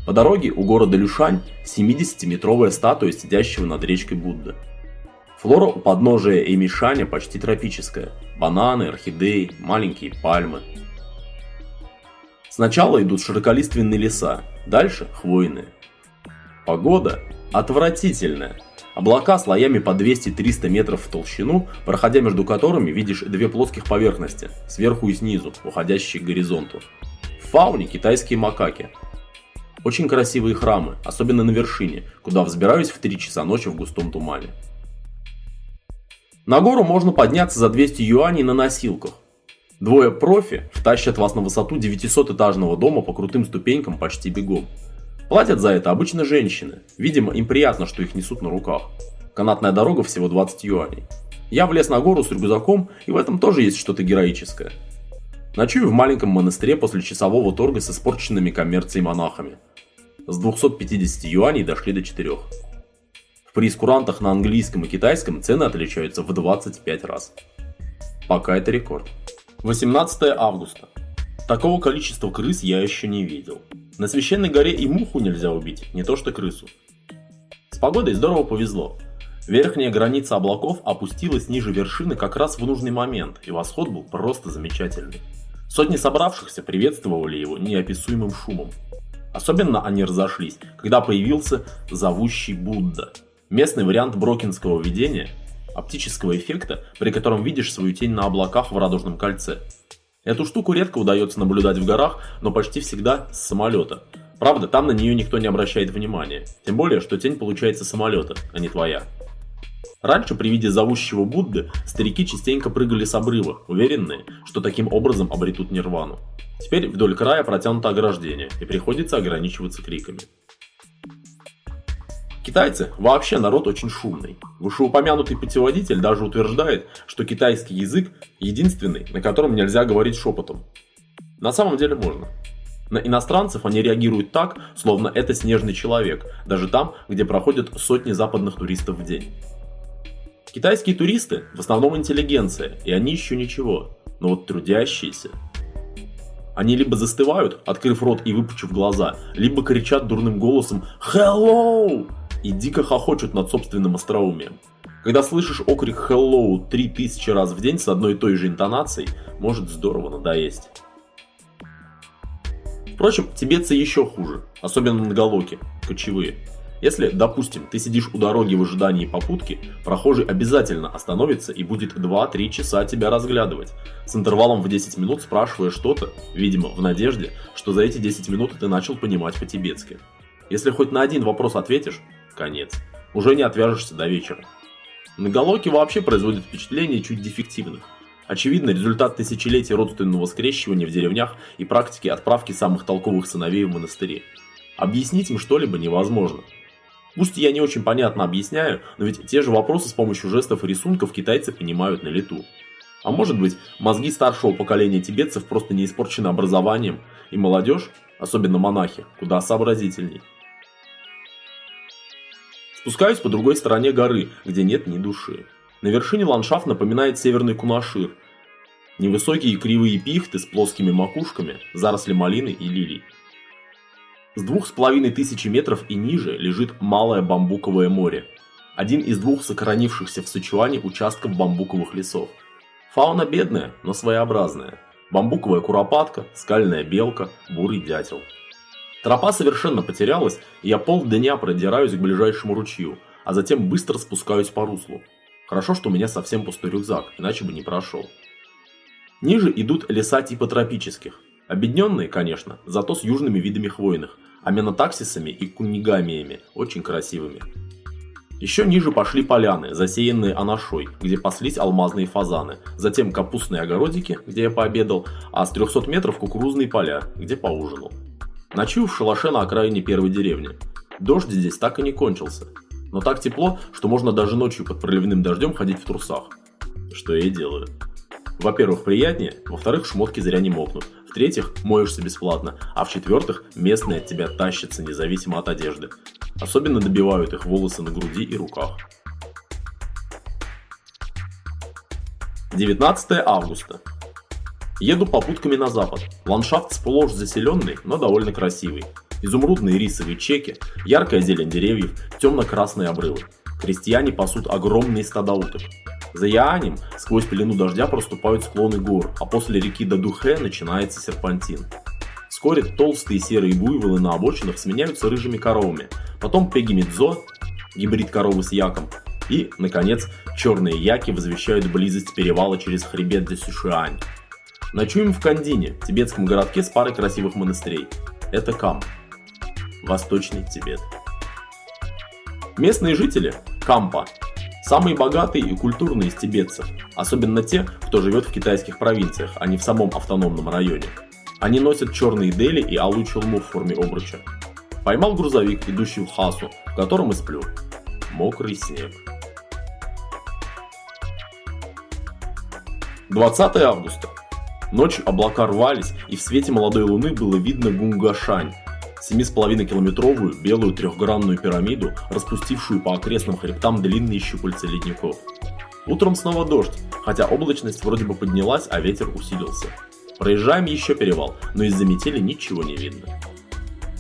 По дороге у города Люшань 70-метровая статуя сидящего над речкой Будды. Флора у подножия Эмишаня почти тропическая. Бананы, орхидеи, маленькие пальмы, Сначала идут широколиственные леса, дальше хвойные. Погода отвратительная. Облака слоями по 200-300 метров в толщину, проходя между которыми видишь две плоских поверхности, сверху и снизу, уходящие к горизонту. В фауне китайские макаки. Очень красивые храмы, особенно на вершине, куда взбираюсь в 3 часа ночи в густом тумане. На гору можно подняться за 200 юаней на носилках, Двое профи втащат вас на высоту 900-этажного дома по крутым ступенькам почти бегом. Платят за это обычно женщины. Видимо, им приятно, что их несут на руках. Канатная дорога всего 20 юаней. Я влез на гору с рюкзаком, и в этом тоже есть что-то героическое. Ночую в маленьком монастыре после часового торга с испорченными коммерцией монахами. С 250 юаней дошли до 4. В прескурантах на английском и китайском цены отличаются в 25 раз. Пока это рекорд. 18 августа. Такого количества крыс я еще не видел. На священной горе и муху нельзя убить, не то что крысу. С погодой здорово повезло. Верхняя граница облаков опустилась ниже вершины как раз в нужный момент, и восход был просто замечательный. Сотни собравшихся приветствовали его неописуемым шумом. Особенно они разошлись, когда появился зовущий Будда. Местный вариант брокинского видения, оптического эффекта, при котором видишь свою тень на облаках в радужном кольце. Эту штуку редко удается наблюдать в горах, но почти всегда с самолета. Правда, там на нее никто не обращает внимания. Тем более, что тень получается самолета, а не твоя. Раньше при виде зовущего Будды старики частенько прыгали с обрыва, уверенные, что таким образом обретут нирвану. Теперь вдоль края протянуто ограждение, и приходится ограничиваться криками. Китайцы вообще народ очень шумный. Вышеупомянутый путеводитель даже утверждает, что китайский язык единственный, на котором нельзя говорить шепотом. На самом деле можно. На иностранцев они реагируют так, словно это снежный человек, даже там, где проходят сотни западных туристов в день. Китайские туристы в основном интеллигенция, и они еще ничего, но вот трудящиеся. Они либо застывают, открыв рот и выпучив глаза, либо кричат дурным голосом «Hello!» И дико хохочут над собственным остроумием. Когда слышишь окрик «Hello» 3000 раз в день с одной и той же интонацией, может здорово надоесть. Впрочем, тибетцы еще хуже, особенно на галоке, кочевые. Если, допустим, ты сидишь у дороги в ожидании попутки, прохожий обязательно остановится и будет 2-3 часа тебя разглядывать, с интервалом в 10 минут спрашивая что-то, видимо, в надежде, что за эти 10 минут ты начал понимать по-тибетски. Если хоть на один вопрос ответишь, конец. Уже не отвяжешься до вечера. Наголоки вообще производят впечатление чуть дефективных. Очевидно, результат тысячелетий родственного скрещивания в деревнях и практики отправки самых толковых сыновей в монастыри. Объяснить им что-либо невозможно. Пусть я не очень понятно объясняю, но ведь те же вопросы с помощью жестов и рисунков китайцы понимают на лету. А может быть, мозги старшего поколения тибетцев просто не испорчены образованием, и молодежь, особенно монахи, куда сообразительней. Спускаюсь по другой стороне горы, где нет ни души. На вершине ландшафт напоминает северный Кунашир. Невысокие кривые пихты с плоскими макушками, заросли малины и лилий. С двух с половиной тысячи метров и ниже лежит Малое Бамбуковое море, один из двух сохранившихся в Сычуане участков бамбуковых лесов. Фауна бедная, но своеобразная. Бамбуковая куропатка, скальная белка, бурый дятел. Тропа совершенно потерялась, и я полдня продираюсь к ближайшему ручью, а затем быстро спускаюсь по руслу. Хорошо, что у меня совсем пустой рюкзак, иначе бы не прошел. Ниже идут леса типа тропических. Объединенные, конечно, зато с южными видами хвойных, аменотаксисами и кунигамиями, очень красивыми. Еще ниже пошли поляны, засеянные анашой, где паслись алмазные фазаны, затем капустные огородики, где я пообедал, а с 300 метров кукурузные поля, где поужинал. Ночую в шалаше на окраине первой деревни. Дождь здесь так и не кончился. Но так тепло, что можно даже ночью под проливным дождем ходить в трусах. Что я и делаю. Во-первых, приятнее, во-вторых, шмотки зря не мокнут, в-третьих, моешься бесплатно, а в-четвертых, местные от тебя тащатся независимо от одежды. Особенно добивают их волосы на груди и руках. 19 августа. Еду попутками на запад. Ландшафт сплошь заселенный, но довольно красивый. Изумрудные рисовые чеки, яркая зелень деревьев, темно-красные обрывы. Крестьяне пасут огромные стада уток. За Яанем сквозь пелену дождя проступают склоны гор, а после реки Дадухе начинается серпантин. Вскоре толстые серые буйволы на обочинах сменяются рыжими коровами, потом пегимидзо, гибрид коровы с яком, и, наконец, черные яки возвещают близость перевала через хребет Десюшиань. Ночуем в Кандине, тибетском городке с парой красивых монастырей. Это Кам. Восточный Тибет. Местные жители – Кампа Самые богатые и культурные из тибетцев, особенно те, кто живет в китайских провинциях, а не в самом автономном районе. Они носят черные дели и алую челму в форме обруча. Поймал грузовик, идущий в Хасу, в котором и сплю. Мокрый снег. 20 августа. Ночью облака рвались, и в свете молодой луны было видно Гунгашань, 7,5-километровую белую трехгранную пирамиду, распустившую по окрестным хребтам длинные щупальца ледников. Утром снова дождь, хотя облачность вроде бы поднялась, а ветер усилился. Проезжаем еще перевал, но из-за метели ничего не видно.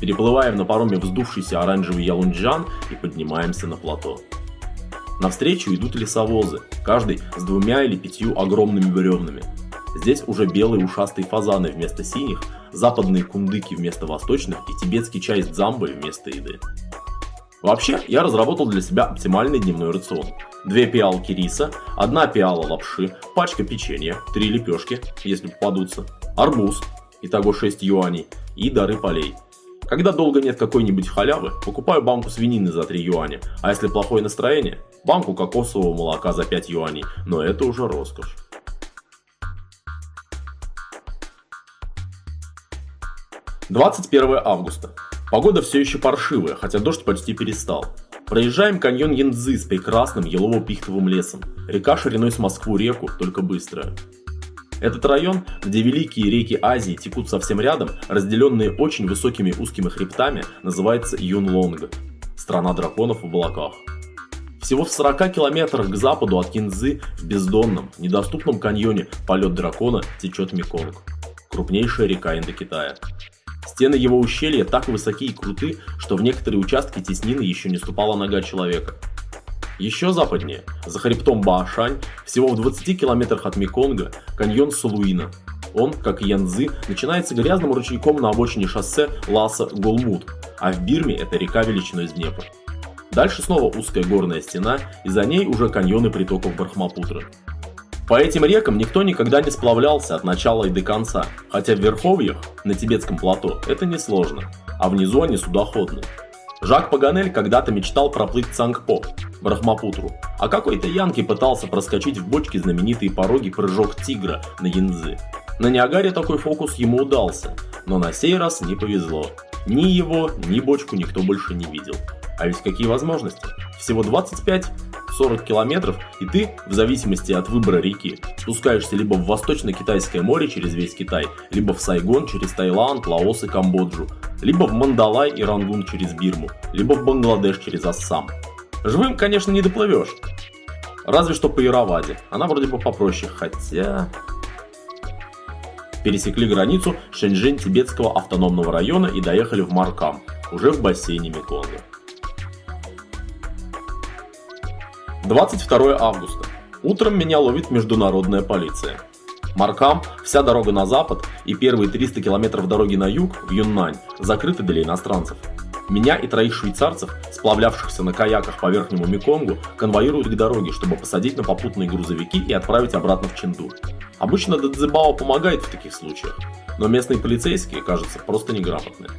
Переплываем на пароме вздувшийся оранжевый Ялунджан и поднимаемся на плато. Навстречу идут лесовозы, каждый с двумя или пятью огромными бревнами. Здесь уже белые ушастые фазаны вместо синих, западные кундыки вместо восточных и тибетский чай с дзамбой вместо еды. Вообще, я разработал для себя оптимальный дневной рацион. Две пиалки риса, одна пиала лапши, пачка печенья, три лепешки, если попадутся, арбуз, итого 6 юаней, и дары полей. Когда долго нет какой-нибудь халявы, покупаю банку свинины за 3 юаня, а если плохое настроение, банку кокосового молока за 5 юаней, но это уже роскошь. 21 августа. Погода все еще паршивая, хотя дождь почти перестал. Проезжаем каньон Янцзы с прекрасным елово-пихтовым лесом. Река шириной с Москву-реку, только быстрая. Этот район, где великие реки Азии текут совсем рядом, разделенные очень высокими узкими хребтами, называется Юнлонг – страна драконов в облаках. Всего в 40 километрах к западу от Кинзы в бездонном, недоступном каньоне полет дракона течет Меконг – крупнейшая река Индокитая. Стены его ущелья так высоки и круты, что в некоторые участки теснины еще не ступала нога человека. Еще западнее, за хребтом Баашань, всего в 20 километрах от Меконга, каньон Сулуина. Он, как и Янцзы, начинается грязным ручейком на обочине шоссе Ласа-Голмут, а в Бирме это река величиной с Днепр. Дальше снова узкая горная стена, и за ней уже каньоны притоков Брахмапутры. По этим рекам никто никогда не сплавлялся от начала и до конца, хотя в верховьях, на тибетском плато, это несложно, а внизу они судоходны. Жак Паганель когда-то мечтал проплыть Цангпо, Брахмапутру, а какой-то Янки пытался проскочить в бочке знаменитые пороги прыжок тигра на Янзы. На Ниагаре такой фокус ему удался, но на сей раз не повезло. Ни его, ни бочку никто больше не видел. А ведь какие возможности? Всего 25 40 километров, и ты, в зависимости от выбора реки, спускаешься либо в Восточно-Китайское море через весь Китай, либо в Сайгон через Таиланд, Лаос и Камбоджу, либо в Мандалай и Рангун через Бирму, либо в Бангладеш через Ассам. Живым, конечно, не доплывешь. Разве что по Ираваде. Она вроде бы попроще, хотя... Пересекли границу Шэньчжэнь тибетского автономного района и доехали в Маркам, уже в бассейне Меконга. 22 августа. Утром меня ловит международная полиция. Маркам, вся дорога на запад и первые 300 километров дороги на юг, в Юннань, закрыты для иностранцев. Меня и троих швейцарцев, сплавлявшихся на каяках по верхнему Меконгу, конвоируют к дороге, чтобы посадить на попутные грузовики и отправить обратно в Ченду. Обычно Дадзебао помогает в таких случаях, но местные полицейские, кажется, просто неграмотные.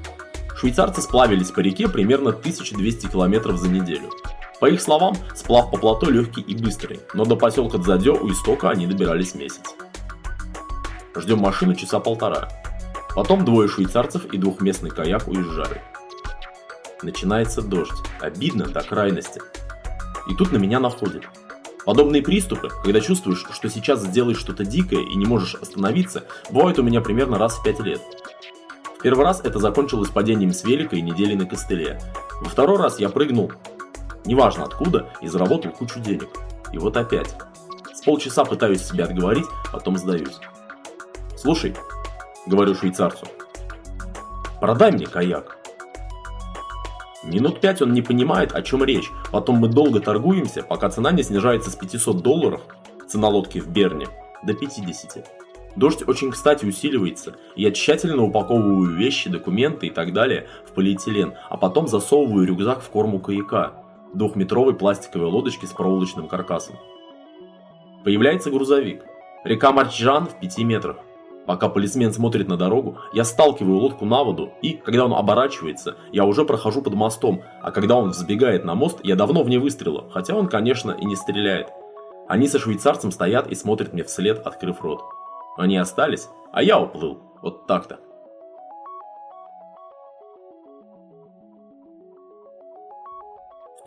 Швейцарцы сплавились по реке примерно 1200 километров за неделю. По их словам, сплав по плато легкий и быстрый, но до поселка Дзадё у истока они добирались месяц. Ждем машину часа полтора. Потом двое швейцарцев и двухместный каяк уезжают. Начинается дождь. Обидно до крайности. И тут на меня находит. Подобные приступы, когда чувствуешь, что сейчас сделаешь что-то дикое и не можешь остановиться, бывают у меня примерно раз в пять лет. В первый раз это закончилось падением с велика и неделей на костыле. Во второй раз я прыгнул неважно откуда, и заработал кучу денег. И вот опять. С полчаса пытаюсь себя отговорить, потом сдаюсь. Слушай, говорю швейцарцу, продай мне каяк. Минут пять он не понимает, о чем речь. Потом мы долго торгуемся, пока цена не снижается с 500 долларов, цена лодки в Берне, до 50. Дождь очень кстати усиливается, и я тщательно упаковываю вещи, документы и так далее в полиэтилен, а потом засовываю рюкзак в корму каяка двухметровой пластиковой лодочки с проволочным каркасом. Появляется грузовик. Река Марчжан в 5 метрах. Пока полисмен смотрит на дорогу, я сталкиваю лодку на воду, и, когда он оборачивается, я уже прохожу под мостом, а когда он взбегает на мост, я давно вне выстрела, хотя он, конечно, и не стреляет. Они со швейцарцем стоят и смотрят мне вслед, открыв рот. Они остались, а я уплыл. Вот так-то.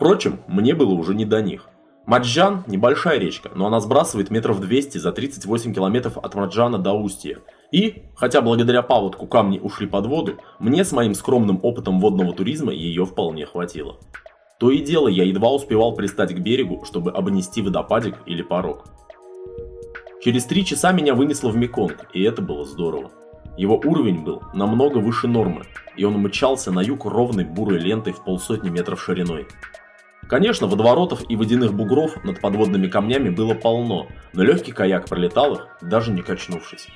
Впрочем, мне было уже не до них. Маджан – небольшая речка, но она сбрасывает метров 200 за 38 километров от Маджана до Устья. И, хотя благодаря паводку камни ушли под воду, мне с моим скромным опытом водного туризма ее вполне хватило. То и дело, я едва успевал пристать к берегу, чтобы обнести водопадик или порог. Через три часа меня вынесло в Меконг, и это было здорово. Его уровень был намного выше нормы, и он мчался на юг ровной бурой лентой в полсотни метров шириной. Конечно, водоворотов и водяных бугров над подводными камнями было полно, но легкий каяк пролетал их, даже не качнувшись.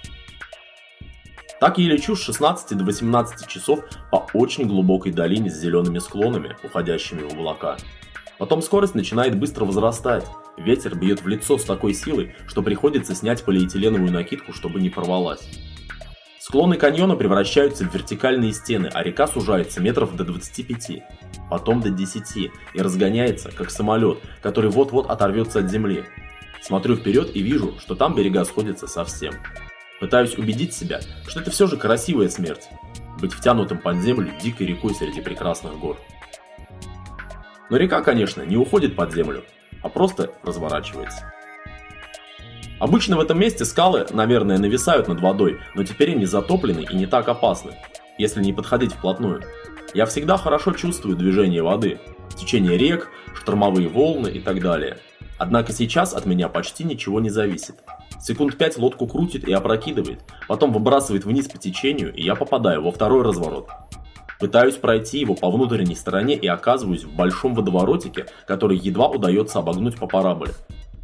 Так я лечу с 16 до 18 часов по очень глубокой долине с зелеными склонами, уходящими в облака. Потом скорость начинает быстро возрастать. Ветер бьет в лицо с такой силой, что приходится снять полиэтиленовую накидку, чтобы не порвалась. Склоны каньона превращаются в вертикальные стены, а река сужается метров до 25, потом до 10 и разгоняется, как самолет, который вот-вот оторвется от земли. Смотрю вперед и вижу, что там берега сходятся совсем. Пытаюсь убедить себя, что это все же красивая смерть. Быть втянутым под землю дикой рекой среди прекрасных гор. Но река, конечно, не уходит под землю, а просто разворачивается. Обычно в этом месте скалы, наверное, нависают над водой, но теперь они затоплены и не так опасны, если не подходить вплотную. Я всегда хорошо чувствую движение воды, течение рек, штормовые волны и так далее. Однако сейчас от меня почти ничего не зависит. Секунд пять лодку крутит и опрокидывает, потом выбрасывает вниз по течению, и я попадаю во второй разворот. Пытаюсь пройти его по внутренней стороне и оказываюсь в большом водоворотике, который едва удается обогнуть по параболе.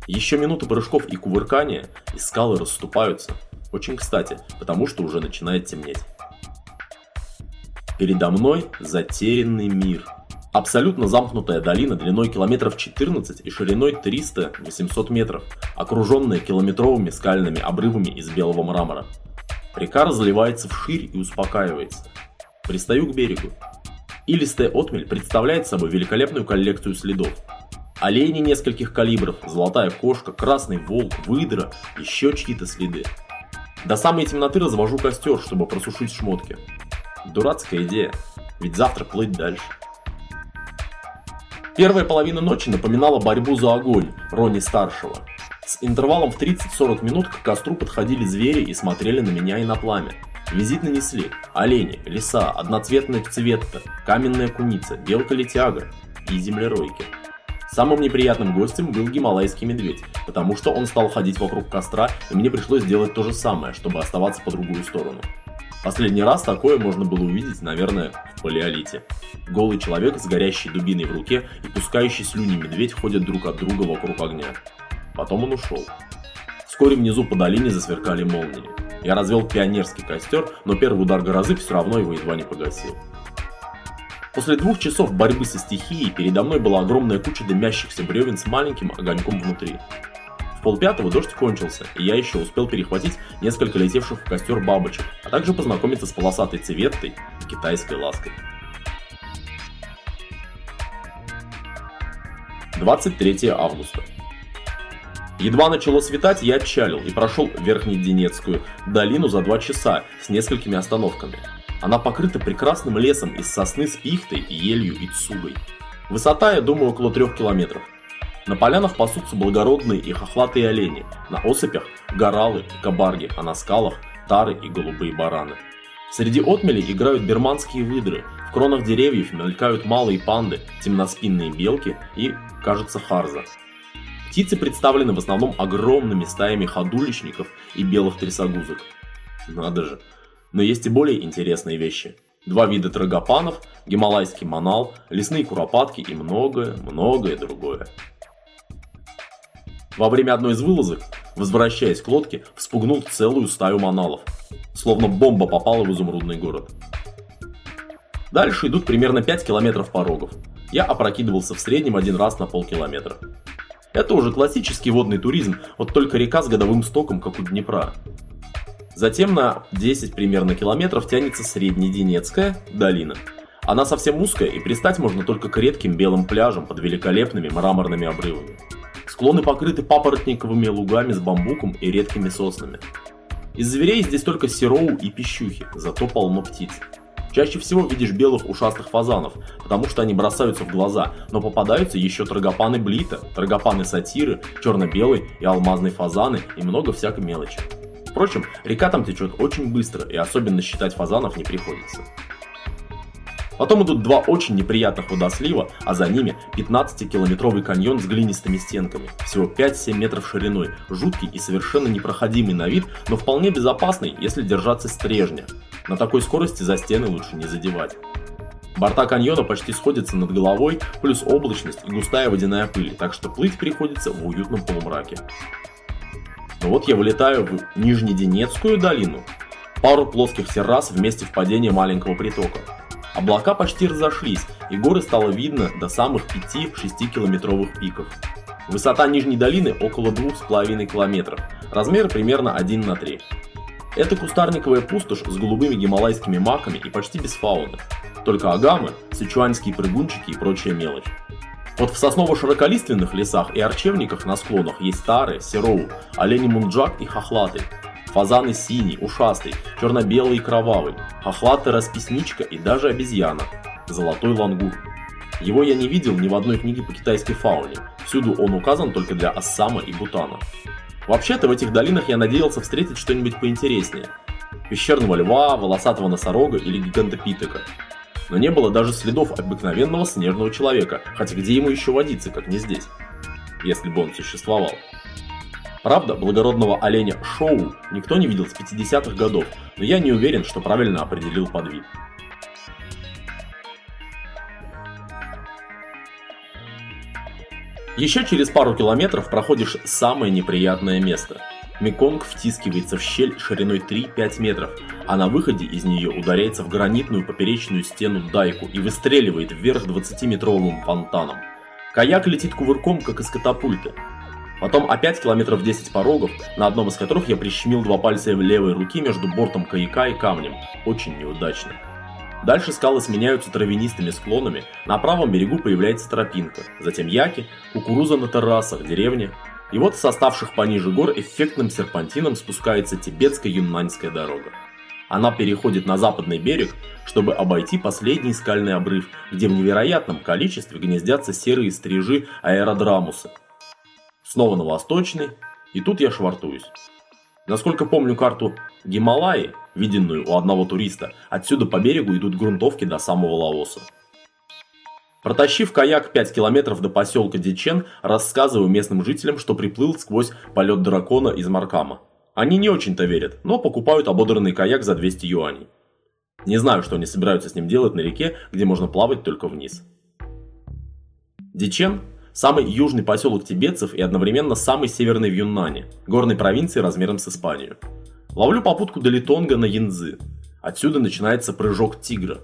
Еще минуты прыжков и кувыркания, и скалы расступаются. Очень кстати, потому что уже начинает темнеть. Передо мной затерянный мир. Абсолютно замкнутая долина длиной километров 14 и шириной 300-800 метров, окруженная километровыми скальными обрывами из белого мрамора. Река разливается вширь и успокаивается. Пристаю к берегу. Илистая отмель представляет собой великолепную коллекцию следов. Олени нескольких калибров, золотая кошка, красный волк, выдра, еще чьи-то следы. До самой темноты развожу костер, чтобы просушить шмотки. Дурацкая идея, ведь завтра плыть дальше. Первая половина ночи напоминала борьбу за огонь Рони-старшего. С интервалом в 30-40 минут к костру подходили звери и смотрели на меня и на пламя. Визит нанесли олени, лиса, одноцветная цветта, каменная куница, белка-летяга и землеройки. Самым неприятным гостем был гималайский медведь, потому что он стал ходить вокруг костра, и мне пришлось сделать то же самое, чтобы оставаться по другую сторону. Последний раз такое можно было увидеть, наверное, в палеолите. Голый человек с горящей дубиной в руке и пускающий слюни медведь ходят друг от друга вокруг огня. Потом он ушел. Вскоре внизу по долине засверкали молнии. Я развел пионерский костер, но первый удар грозы все равно его едва не погасил. После двух часов борьбы со стихией передо мной была огромная куча дымящихся бревен с маленьким огоньком внутри. В полпятого дождь кончился, и я еще успел перехватить несколько летевших в костер бабочек, а также познакомиться с полосатой цветтой и китайской лаской. 23 августа. Едва начало светать, я отчалил и прошел Верхнеденецкую долину за два часа с несколькими остановками. Она покрыта прекрасным лесом из сосны с пихтой, елью и цугой. Высота, я думаю, около трех километров. На полянах пасутся благородные и хохлатые олени, на осыпях – горалы и кабарги, а на скалах – тары и голубые бараны. Среди отмелей играют берманские выдры, в кронах деревьев мелькают малые панды, темноспинные белки и, кажется, харза. Птицы представлены в основном огромными стаями ходулищников и белых трясогузок. Надо же. Но есть и более интересные вещи. Два вида трагопанов, гималайский манал, лесные куропатки и многое-многое другое. Во время одной из вылазок, возвращаясь к лодке, вспугнул целую стаю маналов. Словно бомба попала в изумрудный город. Дальше идут примерно 5 километров порогов. Я опрокидывался в среднем один раз на полкилометра. Это уже классический водный туризм, вот только река с годовым стоком, как у Днепра. Затем на 10 примерно километров тянется Среднеденецкая долина. Она совсем узкая и пристать можно только к редким белым пляжам под великолепными мраморными обрывами. Склоны покрыты папоротниковыми лугами с бамбуком и редкими соснами. Из зверей здесь только сероу и пищухи, зато полно птиц. Чаще всего видишь белых ушастых фазанов, потому что они бросаются в глаза, но попадаются еще трагопаны блита, трагопаны сатиры, черно-белый и алмазные фазаны и много всякой мелочи. Впрочем, река там течет очень быстро и особенно считать фазанов не приходится. Потом идут два очень неприятных водослива, а за ними 15-километровый каньон с глинистыми стенками, всего 5-7 метров шириной, жуткий и совершенно непроходимый на вид, но вполне безопасный, если держаться стрежня. На такой скорости за стены лучше не задевать. Борта каньона почти сходятся над головой, плюс облачность и густая водяная пыль, так что плыть приходится в уютном полумраке. Но вот я вылетаю в Нижнеденецкую долину, пару плоских террас вместе впадения маленького притока. Облака почти разошлись, и горы стало видно до самых 5-6 километровых пиков. Высота нижней долины около 2,5 километров, размер примерно 1 на 3. Это кустарниковая пустошь с голубыми гималайскими маками и почти без фауны. Только агамы, сычуанские прыгунчики и прочая мелочь. Вот в сосново-широколиственных лесах и арчевниках на склонах есть тары, сероу, олени мунджак и хохлатый, фазаны синий, ушастый, черно-белый и кровавый, хохлатый расписничка и даже обезьяна, золотой лангур. Его я не видел ни в одной книге по китайской фауне, всюду он указан только для Ассама и Бутана. Вообще-то в этих долинах я надеялся встретить что-нибудь поинтереснее. Пещерного льва, волосатого носорога или гигантопитека. Но не было даже следов обыкновенного снежного человека, хотя где ему еще водиться, как не здесь? Если бы он существовал. Правда, благородного оленя Шоу никто не видел с 50-х годов, но я не уверен, что правильно определил подвид. Еще через пару километров проходишь самое неприятное место. Меконг втискивается в щель шириной 3-5 метров, а на выходе из нее ударяется в гранитную поперечную стену дайку и выстреливает вверх 20-метровым фонтаном. Каяк летит кувырком, как из катапульты. Потом опять километров 10 порогов, на одном из которых я прищемил два пальца левой руки между бортом каяка и камнем. Очень неудачно. Дальше скалы сменяются травянистыми склонами, на правом берегу появляется тропинка, затем яки, кукуруза на террасах, деревня. И вот с оставших пониже гор эффектным серпантином спускается тибетско-юннаньская дорога. Она переходит на западный берег, чтобы обойти последний скальный обрыв, где в невероятном количестве гнездятся серые стрижи аэродрамуса. Снова на восточный, и тут я швартуюсь. Насколько помню карту Гималаи, виденную у одного туриста, отсюда по берегу идут грунтовки до самого Лаоса. Протащив каяк 5 километров до поселка Дичен, рассказываю местным жителям, что приплыл сквозь полет дракона из Маркама. Они не очень-то верят, но покупают ободранный каяк за 200 юаней. Не знаю, что они собираются с ним делать на реке, где можно плавать только вниз. Дичен – самый южный поселок тибетцев и одновременно самый северный в Юннане, горной провинции размером с Испанию. Ловлю попутку до Литонга на Янзы. Отсюда начинается прыжок тигра.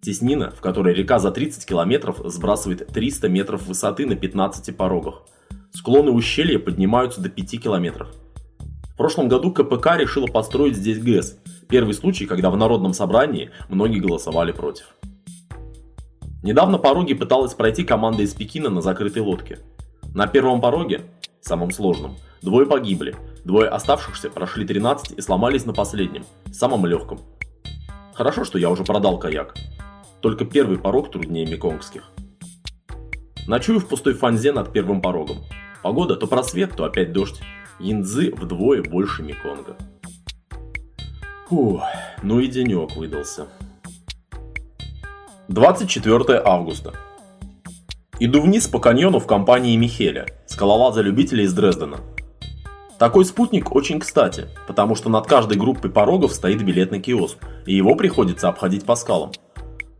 Теснина, в которой река за 30 километров сбрасывает 300 метров высоты на 15 порогах. Склоны ущелья поднимаются до 5 километров. В прошлом году КПК решила построить здесь ГЭС. Первый случай, когда в народном собрании многие голосовали против. Недавно пороги пыталась пройти команда из Пекина на закрытой лодке. На первом пороге, самом сложном, двое погибли, Двое оставшихся прошли 13 и сломались на последнем, самом легком. Хорошо, что я уже продал каяк. Только первый порог труднее меконгских. Ночую в пустой фанзе над первым порогом. Погода то просвет, то опять дождь. Янзы вдвое больше Меконга. Фух, ну и денек выдался. 24 августа. Иду вниз по каньону в компании Михеля, скалолаза-любителя из Дрездена. Такой спутник очень кстати, потому что над каждой группой порогов стоит билетный киоск, и его приходится обходить по скалам.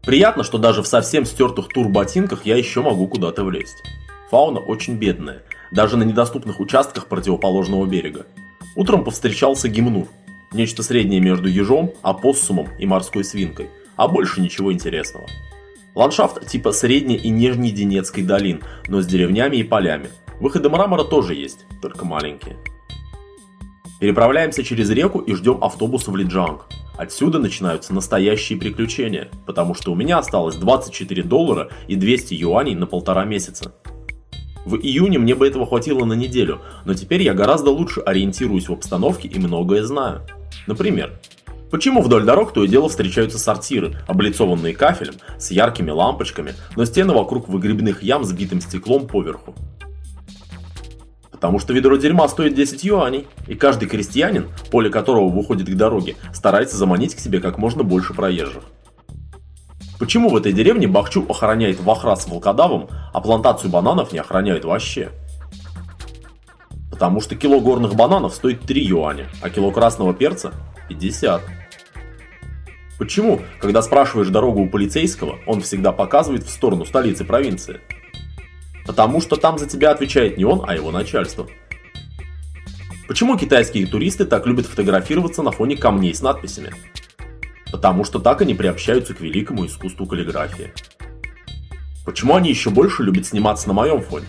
Приятно, что даже в совсем стертых турботинках я еще могу куда-то влезть. Фауна очень бедная, даже на недоступных участках противоположного берега. Утром повстречался гимнур, нечто среднее между ежом, опоссумом и морской свинкой, а больше ничего интересного. Ландшафт типа средней и нижней Денецкой долин, но с деревнями и полями. Выходы мрамора тоже есть, только маленькие. Переправляемся через реку и ждем автобуса в Лиджанг. Отсюда начинаются настоящие приключения, потому что у меня осталось 24 доллара и 200 юаней на полтора месяца. В июне мне бы этого хватило на неделю, но теперь я гораздо лучше ориентируюсь в обстановке и многое знаю. Например, почему вдоль дорог то и дело встречаются сортиры, облицованные кафелем, с яркими лампочками, но стены вокруг выгребных ям с битым стеклом поверху. Потому что ведро дерьма стоит 10 юаней, и каждый крестьянин, поле которого выходит к дороге, старается заманить к себе как можно больше проезжих. Почему в этой деревне Бахчу охраняет вахра с волкодавом, а плантацию бананов не охраняют вообще? Потому что кило горных бананов стоит 3 юаня, а кило красного перца – 50. Почему, когда спрашиваешь дорогу у полицейского, он всегда показывает в сторону столицы провинции? Потому что там за тебя отвечает не он, а его начальство. Почему китайские туристы так любят фотографироваться на фоне камней с надписями? Потому что так они приобщаются к великому искусству каллиграфии. Почему они еще больше любят сниматься на моем фоне?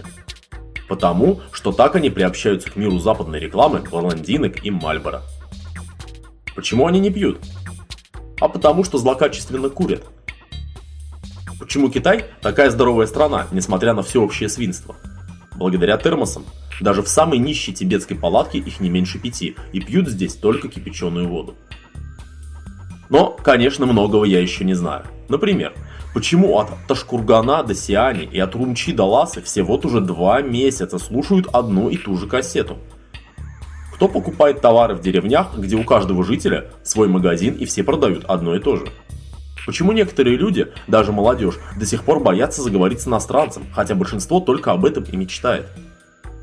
Потому что так они приобщаются к миру западной рекламы, блондинок и Мальбора. Почему они не пьют? А потому что злокачественно курят – Почему Китай такая здоровая страна, несмотря на всеобщее свинство? Благодаря термосам. Даже в самой нищей тибетской палатке их не меньше пяти, и пьют здесь только кипяченую воду. Но, конечно, многого я еще не знаю. Например, почему от Ташкургана до Сиани и от Румчи до Ласы все вот уже два месяца слушают одну и ту же кассету? Кто покупает товары в деревнях, где у каждого жителя свой магазин и все продают одно и то же? Почему некоторые люди, даже молодежь, до сих пор боятся заговорить с иностранцем, хотя большинство только об этом и мечтает?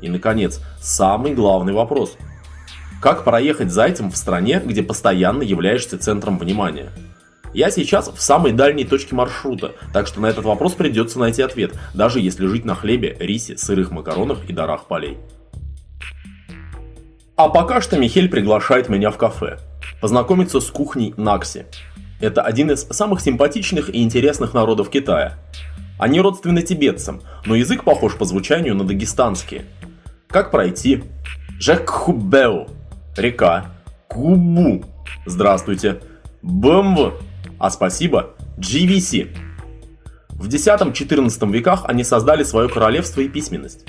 И, наконец, самый главный вопрос. Как проехать зайцем в стране, где постоянно являешься центром внимания? Я сейчас в самой дальней точке маршрута, так что на этот вопрос придется найти ответ, даже если жить на хлебе, рисе, сырых макаронах и дарах полей. А пока что Михель приглашает меня в кафе, познакомиться с кухней Накси. Это один из самых симпатичных и интересных народов Китая. Они родственны тибетцам, но язык похож по звучанию на дагестанский. Как пройти? Жекхубеу. Река. Кубу. Здравствуйте. Бэмв. А спасибо. GVC. В X-XIV веках они создали свое королевство и письменность.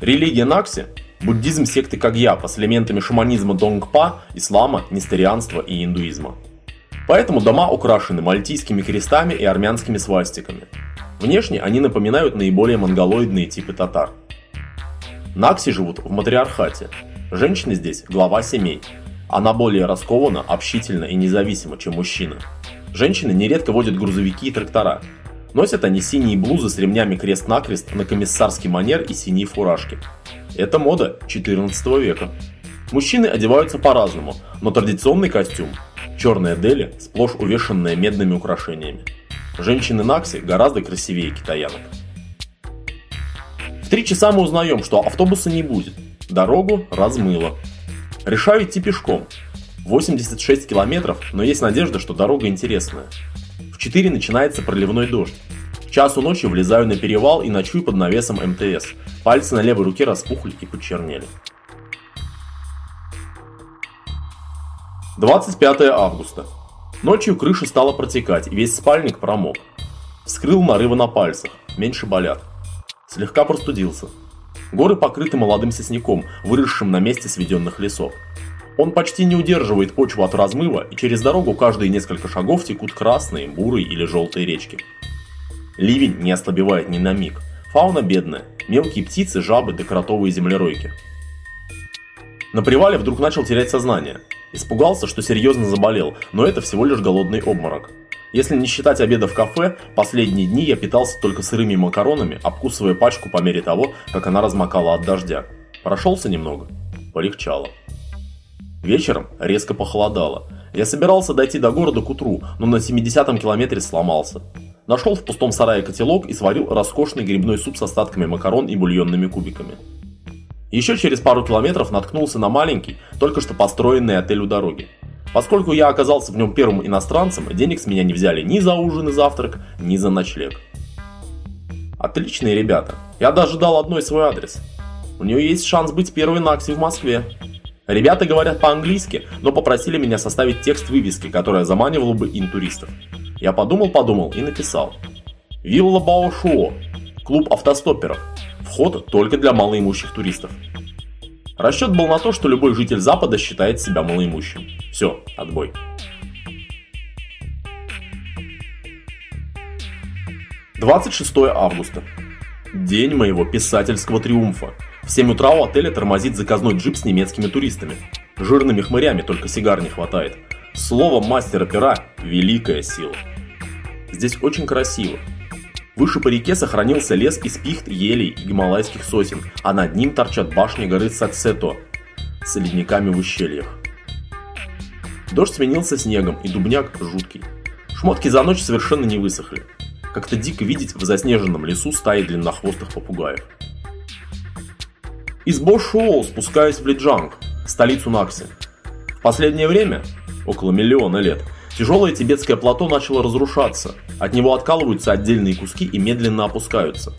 Религия Накси – буддизм секты Кагьяпа с элементами шаманизма Донгпа, ислама, нестерианства и индуизма. Поэтому дома украшены мальтийскими крестами и армянскими свастиками. Внешне они напоминают наиболее монголоидные типы татар. Накси живут в матриархате. Женщины здесь – глава семей. Она более раскована, общительна и независима, чем мужчина. Женщины нередко водят грузовики и трактора. Носят они синие блузы с ремнями крест-накрест на комиссарский манер и синие фуражки. Это мода 14 века. Мужчины одеваются по-разному, но традиционный костюм – черная дели, сплошь увешанная медными украшениями. Женщины Накси гораздо красивее китаянок. В три часа мы узнаем, что автобуса не будет. Дорогу размыло. Решаю идти пешком. 86 километров, но есть надежда, что дорога интересная. В 4 начинается проливной дождь. В часу ночи влезаю на перевал и ночую под навесом МТС. Пальцы на левой руке распухли и почернели. 25 августа. Ночью крыша стала протекать, и весь спальник промок. Вскрыл нарывы на пальцах, меньше болят. Слегка простудился. Горы покрыты молодым сосняком, выросшим на месте сведенных лесов. Он почти не удерживает почву от размыва, и через дорогу каждые несколько шагов текут красные, бурые или желтые речки. Ливень не ослабевает ни на миг. Фауна бедная, мелкие птицы, жабы да кротовые землеройки. На привале вдруг начал терять сознание. Испугался, что серьезно заболел, но это всего лишь голодный обморок. Если не считать обеда в кафе, последние дни я питался только сырыми макаронами, обкусывая пачку по мере того, как она размокала от дождя. Прошелся немного. Полегчало. Вечером резко похолодало. Я собирался дойти до города к утру, но на 70-м километре сломался. Нашел в пустом сарае котелок и сварил роскошный грибной суп с остатками макарон и бульонными кубиками. Еще через пару километров наткнулся на маленький, только что построенный отель у дороги. Поскольку я оказался в нем первым иностранцем, денег с меня не взяли ни за ужин и завтрак, ни за ночлег. Отличные ребята. Я даже дал одной свой адрес. У нее есть шанс быть первой Накси в Москве. Ребята говорят по-английски, но попросили меня составить текст вывески, которая заманивала бы интуристов. Я подумал-подумал и написал. Вилла Баошуо. Клуб автостопперов. Вход только для малоимущих туристов. Расчет был на то, что любой житель Запада считает себя малоимущим. Все, отбой. Двадцать шестое августа. День моего писательского триумфа. В 7 утра у отеля тормозит заказной джип с немецкими туристами. Жирными хмырями только сигар не хватает. Слово мастера пера – великая сила. Здесь очень красиво. Выше по реке сохранился лес из пихт, елей и гималайских сосен, а над ним торчат башни горы Саксето с ледниками в ущельях. Дождь сменился снегом, и дубняк жуткий. Шмотки за ночь совершенно не высохли. Как-то дико видеть в заснеженном лесу стаи длиннохвостых попугаев. Из Бошуол спускаюсь в Лиджанг, столицу Накси. В последнее время, около миллиона лет, Тяжелое тибетское плато начало разрушаться, от него откалываются отдельные куски и медленно опускаются.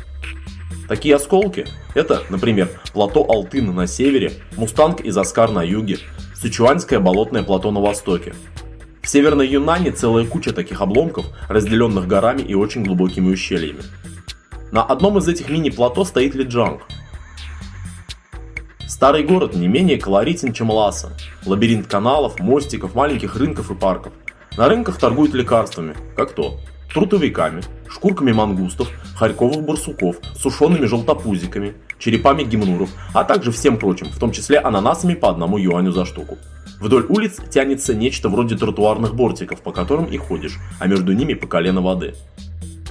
Такие осколки – это, например, плато Алтына на севере, Мустанг и Заскар на юге, Сычуанское болотное плато на востоке. В северной Юнане целая куча таких обломков, разделенных горами и очень глубокими ущельями. На одном из этих мини-плато стоит Лиджанг. Старый город не менее колоритен, чем Ласа. Лабиринт каналов, мостиков, маленьких рынков и парков – на рынках торгуют лекарствами, как то трутовиками, шкурками мангустов, харьковых барсуков, сушеными желтопузиками, черепами гимнуров, а также всем прочим, в том числе ананасами по одному юаню за штуку. Вдоль улиц тянется нечто вроде тротуарных бортиков, по которым и ходишь, а между ними по колено воды.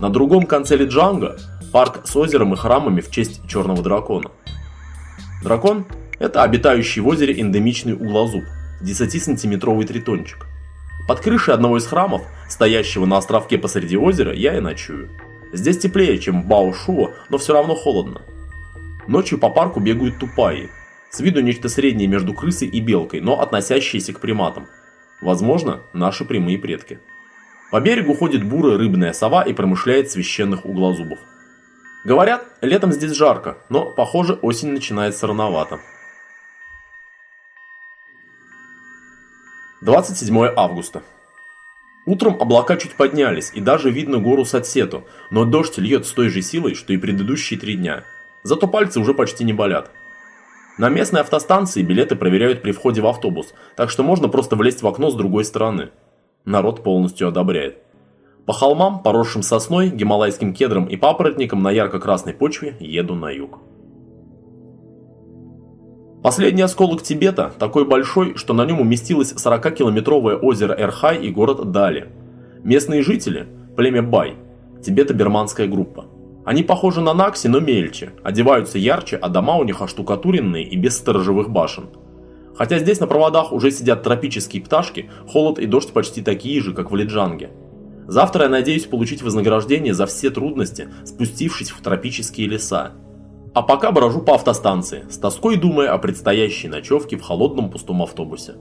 На другом конце Лиджанга – парк с озером и храмами в честь черного дракона. Дракон – это обитающий в озере эндемичный углозуб, 10-сантиметровый тритончик. Под крышей одного из храмов, стоящего на островке посреди озера, я и ночую. Здесь теплее, чем в Баошуо, но все равно холодно. Ночью по парку бегают тупаи, с виду нечто среднее между крысой и белкой, но относящиеся к приматам. Возможно, наши прямые предки. По берегу ходит бурая рыбная сова и промышляет священных углозубов. Говорят, летом здесь жарко, но, похоже, осень начинается рановато. 27 августа. Утром облака чуть поднялись, и даже видно гору Сатсету, но дождь льет с той же силой, что и предыдущие три дня. Зато пальцы уже почти не болят. На местной автостанции билеты проверяют при входе в автобус, так что можно просто влезть в окно с другой стороны. Народ полностью одобряет. По холмам, поросшим сосной, гималайским кедром и папоротником на ярко-красной почве еду на юг. Последний осколок Тибета такой большой, что на нем уместилось 40-километровое озеро Эрхай и город Дали. Местные жители – племя Бай, тибето-бирманская группа. Они похожи на Накси, но мельче, одеваются ярче, а дома у них оштукатуренные и без сторожевых башен. Хотя здесь на проводах уже сидят тропические пташки, холод и дождь почти такие же, как в Лиджанге. Завтра я надеюсь получить вознаграждение за все трудности, спустившись в тропические леса. А пока брожу по автостанции, с тоской думая о предстоящей ночевке в холодном пустом автобусе.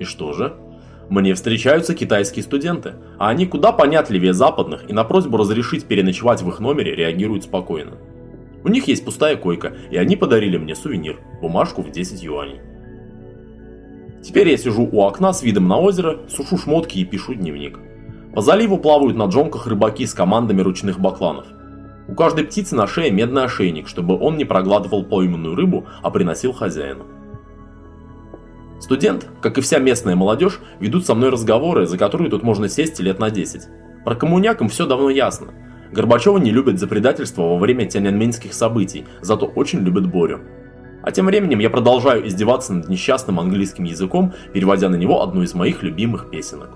И что же? Мне встречаются китайские студенты, а они куда понятливее западных и на просьбу разрешить переночевать в их номере реагируют спокойно. У них есть пустая койка, и они подарили мне сувенир – бумажку в 10 юаней. Теперь я сижу у окна с видом на озеро, сушу шмотки и пишу дневник. По заливу плавают на джонках рыбаки с командами ручных бакланов. У каждой птицы на шее медный ошейник, чтобы он не проглатывал пойманную рыбу, а приносил хозяину. Студент, как и вся местная молодежь, ведут со мной разговоры, за которые тут можно сесть лет на 10. Про коммунякам все давно ясно. Горбачева не любят за предательство во время тяньаньмэньских событий, зато очень любят Борю. А тем временем я продолжаю издеваться над несчастным английским языком, переводя на него одну из моих любимых песенок.